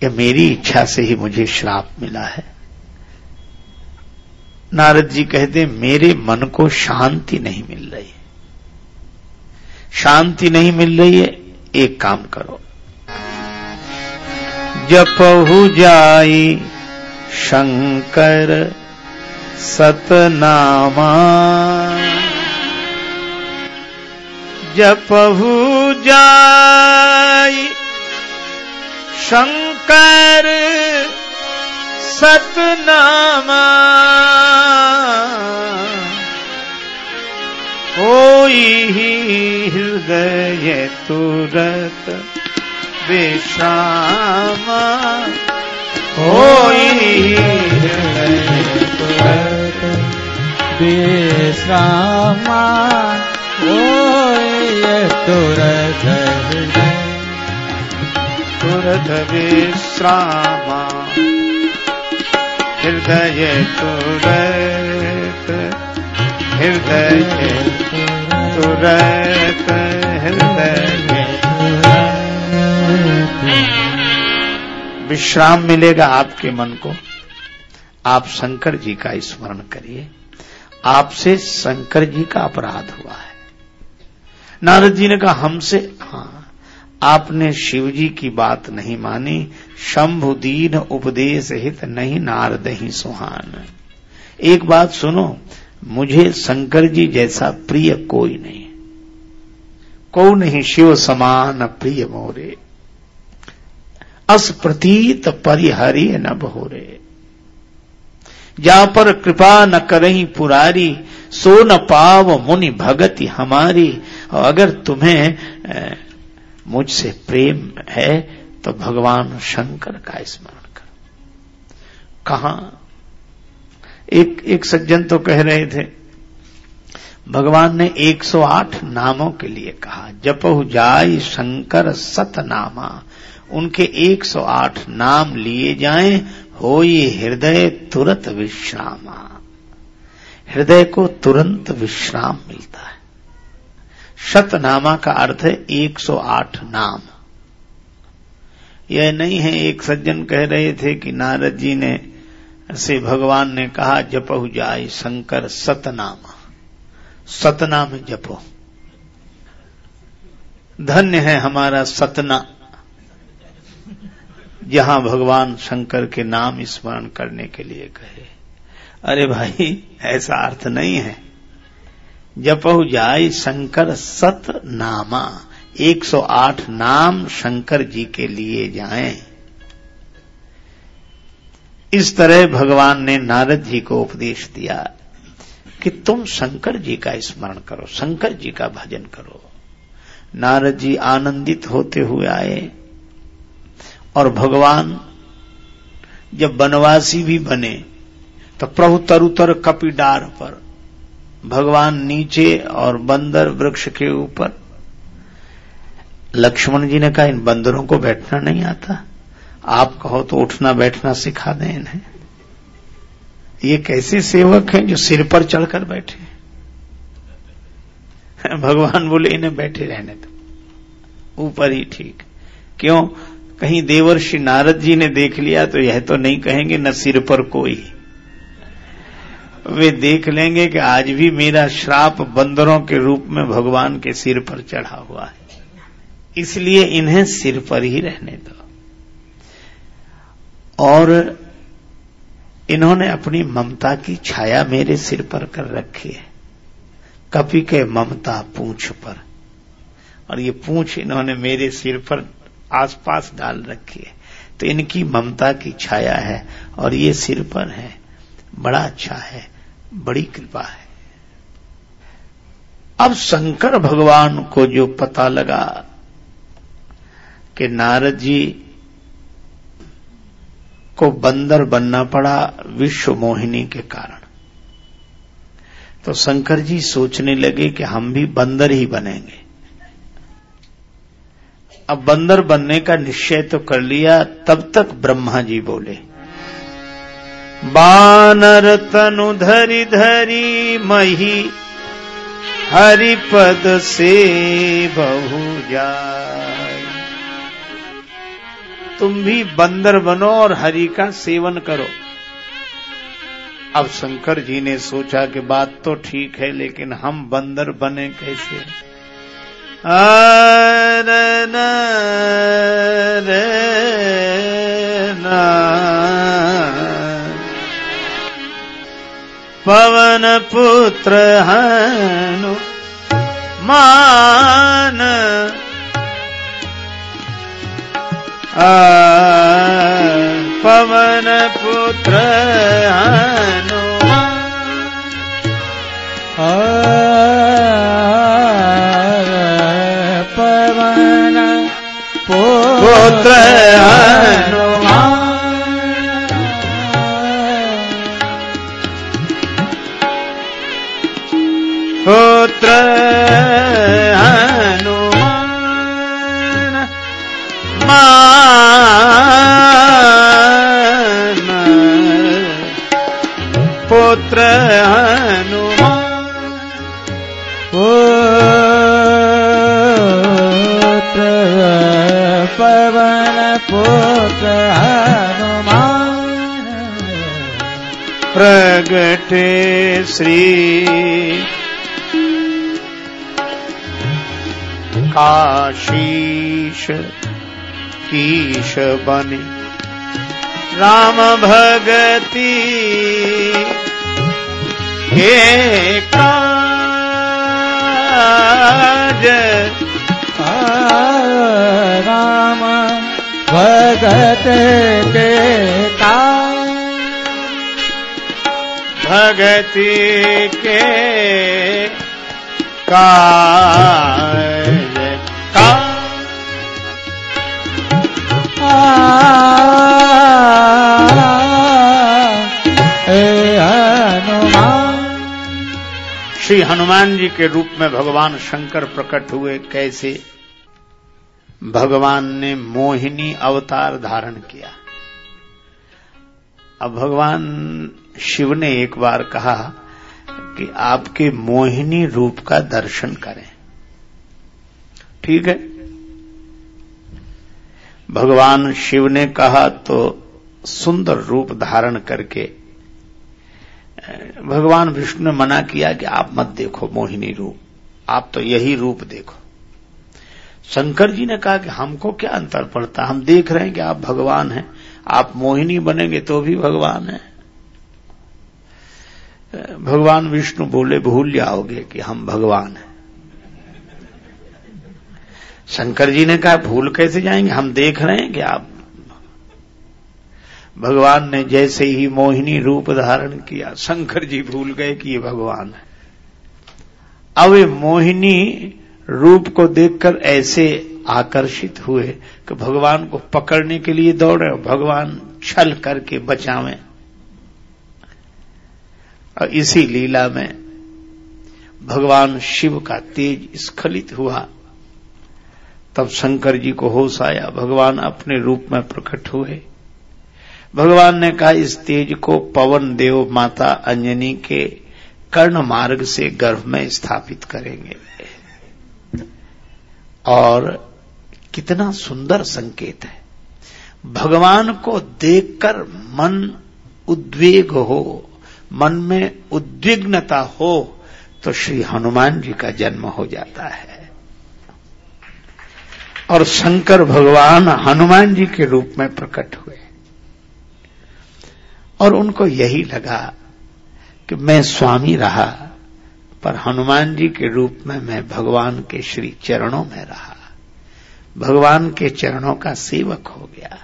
ये मेरी इच्छा से ही मुझे श्राप मिला है। नारद जी कहते, मेरे मन को शांति नहीं मिल रही है। शांति नहीं मिल रही है, एक काम करो। जपहु जाई शंकर सतनामा। जपहु जाई शंकर सतनामा। होई हृदय तुरत विश्राम होई हृदय तुरत विश्रामा ओय तुरथ तुरत विश्राम हृदय तुरत हृदय तुरत, हृदय विश्राम मिलेगा आपके मन को। आप शंकर जी का स्मरण करिए। आपसे शंकर जी का अपराध हुआ है। नारद जी ने कहा, हमसे हाँ आपने शिव जी की बात नहीं मानी, शंभु दीन उपदेश हित नहीं नारद ही सुहान। एक बात सुनो, मुझे शंकर जी जैसा प्रिय कोई नहीं। को नहीं शिव समान प्रिय मोरे? अस प्रतीत परिहरी न बहोरे जा पर कृपा न करही पुरारी, सो न पाव मुनि भगति हमारी। और अगर तुम्हें मुझसे प्रेम है तो भगवान शंकर का स्मरण करो। कहा? एक एक सज्जन तो कह रहे थे, भगवान ने 108 नामों के लिए कहा, जपहु जाय शंकर सतनामा। उनके 108 नाम लिए जाएँ हो ये हृदय तुरंत विश्रामा। हृदय को तुरंत विश्राम मिलता है। शतनामा का अर्थ है 108 नाम। यह नहीं है, एक सज्जन कह रहे थे कि नारद जी ने, से भगवान ने कहा, जपहु जाय शंकर सतनामा। सतना में जपो। धन्य है हमारा सतना, जहाँ भगवान शंकर के नाम स्मरण करने के लिए कहे। अरे भाई, ऐसा अर्थ नहीं है। जपहु जाय शंकर सत नामा। 108 नाम शंकर जी के लिए जाएँ। इस तरह भगवान ने नारद जी को उपदेश दिया कि तुम शंकर जी का स्मरण करो, शंकर जी का भजन करो। नारद जी आनंदित होते हुए आए और भगवान जब बनवासी भी बने तो प्रभु तरुतर कपिडार पर भगवान नीचे और बंदर वृक्ष के ऊपर। लक्ष्मण जी ने कहा, इन बंदरों को बैठना नहीं आता। आप कहो तो उठना बैठना सिखा दें इन्हें। ये कैसे सेवक हैं जो सिर पर चढ़कर बैठे (laughs) भगवान बोले, इन्हें बैठे रहने दो। ऊपर ही ठीक। क्यों? कहीं देवर्षि नारद जी ने देख लिया तो यह तो नहीं कहेंगे, न सिर पर कोई। वे देख लेंगे कि आज भी मेरा श्राप बंदरों के रूप में भगवान के सिर पर चढ़ा हुआ है। इसलिए इन्हें सिर पर ही रहने दो। और इन्होंने अपनी ममता की छाया मेरे सिर पर कर रखी है। कपि के ममता पूछ पर। और ये पूछ इन्होंने मेरे सिर पर आसपास डाल रखी है। तो इनकी ममता की छाया है और ये सिर पर है। बड़ा अच्छा है। बड़ी कृपा है। अब शंकर भगवान को जो पता लगा कि नारद जी को बंदर बनना पड़ा विश्व मोहिनी के कारण तो शंकर जी सोचने लगे कि हम भी बंदर ही बनेंगे। अब बंदर बनने का निश्चय तो कर लिया, तब तक ब्रह्मा जी बोले बानर तनु धरी धरी मही, हरिपद से बहु जाए तुम भी बंदर बनो और हरि का सेवन करो। अब शंकर जी ने सोचा कि बात तो ठीक है, लेकिन हम बंदर बने कैसे? पवन पुत्र हनु मान। पवन पुत्र हनु। पवन पुत्र पुत्र प्रगटे श्री। काशीश कीश बने। राम भगति। के काज। राम भगत। के का भगति के काज का। श्री हनुमान जी के रूप में भगवान शंकर प्रकट हुए कैसे? भगवान ने मोहिनी अवतार धारण किया। अब भगवान शिव ने एक बार कहा कि आपके मोहिनी रूप का दर्शन करें। ठीक है? भगवान शिव ने कहा तो सुंदर रूप धारण करके भगवान विष्णु ने मना किया कि आप मत देखो मोहिनी रूप, आप तो यही रूप देखो। शंकर जी ने कहा कि हमको क्या अंतर पड़ता? हम देख रहे हैं कि आप भगवान हैं। आप मोहिनी बनेंगे तो भी भगवान है। भगवान विष्णु बोले, भूल जाओगे कि हम भगवान हैं। शंकर जी ने कहा, भूल कैसे जाएँगे? हम देख रहे हैं कि आप भगवान ने जैसे ही मोहिनी रूप धारण किया, शंकर जी भूल गए कि ये भगवान है। अब मोहिनी रूप को देखकर ऐसे आकर्षित हुए कि भगवान को पकड़ने के लिए दौड़े भगवान छल करके बचावें। और इसी लीला में भगवान शिव का तेज स्खलित हुआ। तब शंकर जी को होश आया। भगवान अपने रूप में प्रकट हुए। भगवान ने कहा, इस तेज को पवन देव माता अंजनी के कर्ण मार्ग से गर्भ में स्थापित करेंगे। और कितना सुंदर संकेत है। भगवान को देखकर मन उद्वेग हो, मन में उद्विग्नता हो तो श्री हनुमान जी का जन्म हो जाता है। और शंकर भगवान हनुमान जी के रूप में प्रकट हुए। और उनको यही लगा कि मैं स्वामी रहा, पर हनुमान जी के रूप में मैं भगवान के श्री चरणों में रहा। भगवान के चरणों का सेवक हो गया।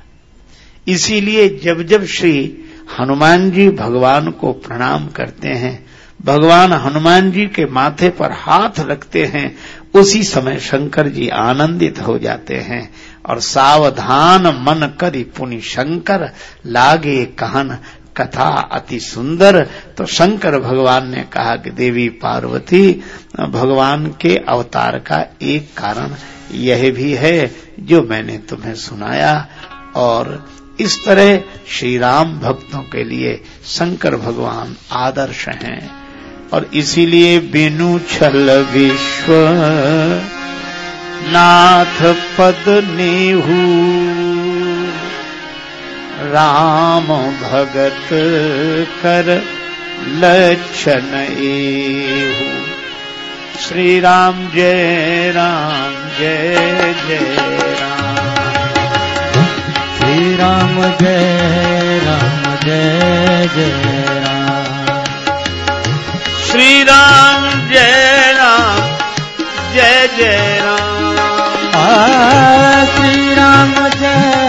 इसीलिए जब जब श्री हनुमान जी भगवान को प्रणाम करते हैं, भगवान हनुमान जी के माथे पर हाथ रखते हैं, उसी समय शंकर जी आनंदित हो जाते हैं और सावधान मन करी पुनि शंकर, लागे कहन कथा अति सुंदर। तो शंकर भगवान ने कहा कि देवी पार्वती, भगवान के अवतार का एक कारण यह भी है, जो मैंने तुम्हें सुनाया। और इस तरह श्री राम भक्तों के लिए शंकर भगवान आदर्श हैं। और इसीलिए बिनु छल विश्व नाथ पद नेहू राम भगत कर लक्षण एहू। श्री राम जय राम जय जय राम। श्री राम जय राम जय जय राम। श्री राम जय राम जय जय राम। श्री राम जय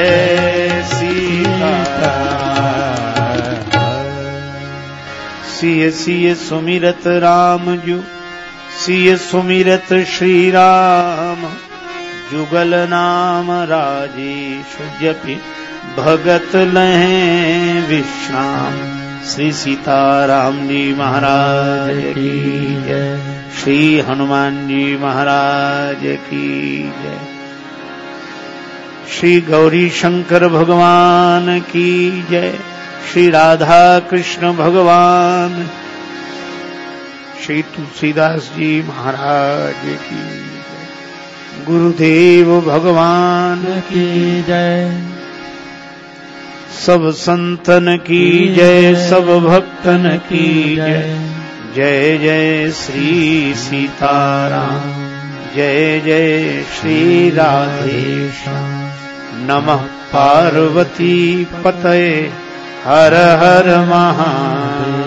जय सिय सिय सुमिरत राम जु सिय सुमिरत श्री राम जुगल नाम राजेश जपि भगत लहे विश्राम। श्री सीताराम जी महाराज की जय। श्री हनुमान जी महाराज की जय। श्री गौरी शंकर भगवान की जय। श्री राधा कृष्ण भगवान। श्री तुलसीदास जी महाराज की गुरुदेव भगवान की जय। सब संतन की जय, सब भक्तन की जय। जय जय श्री सीताराम। जय जय श्री राधेश्याम नमः पार्वती पतये हर हर महादेव।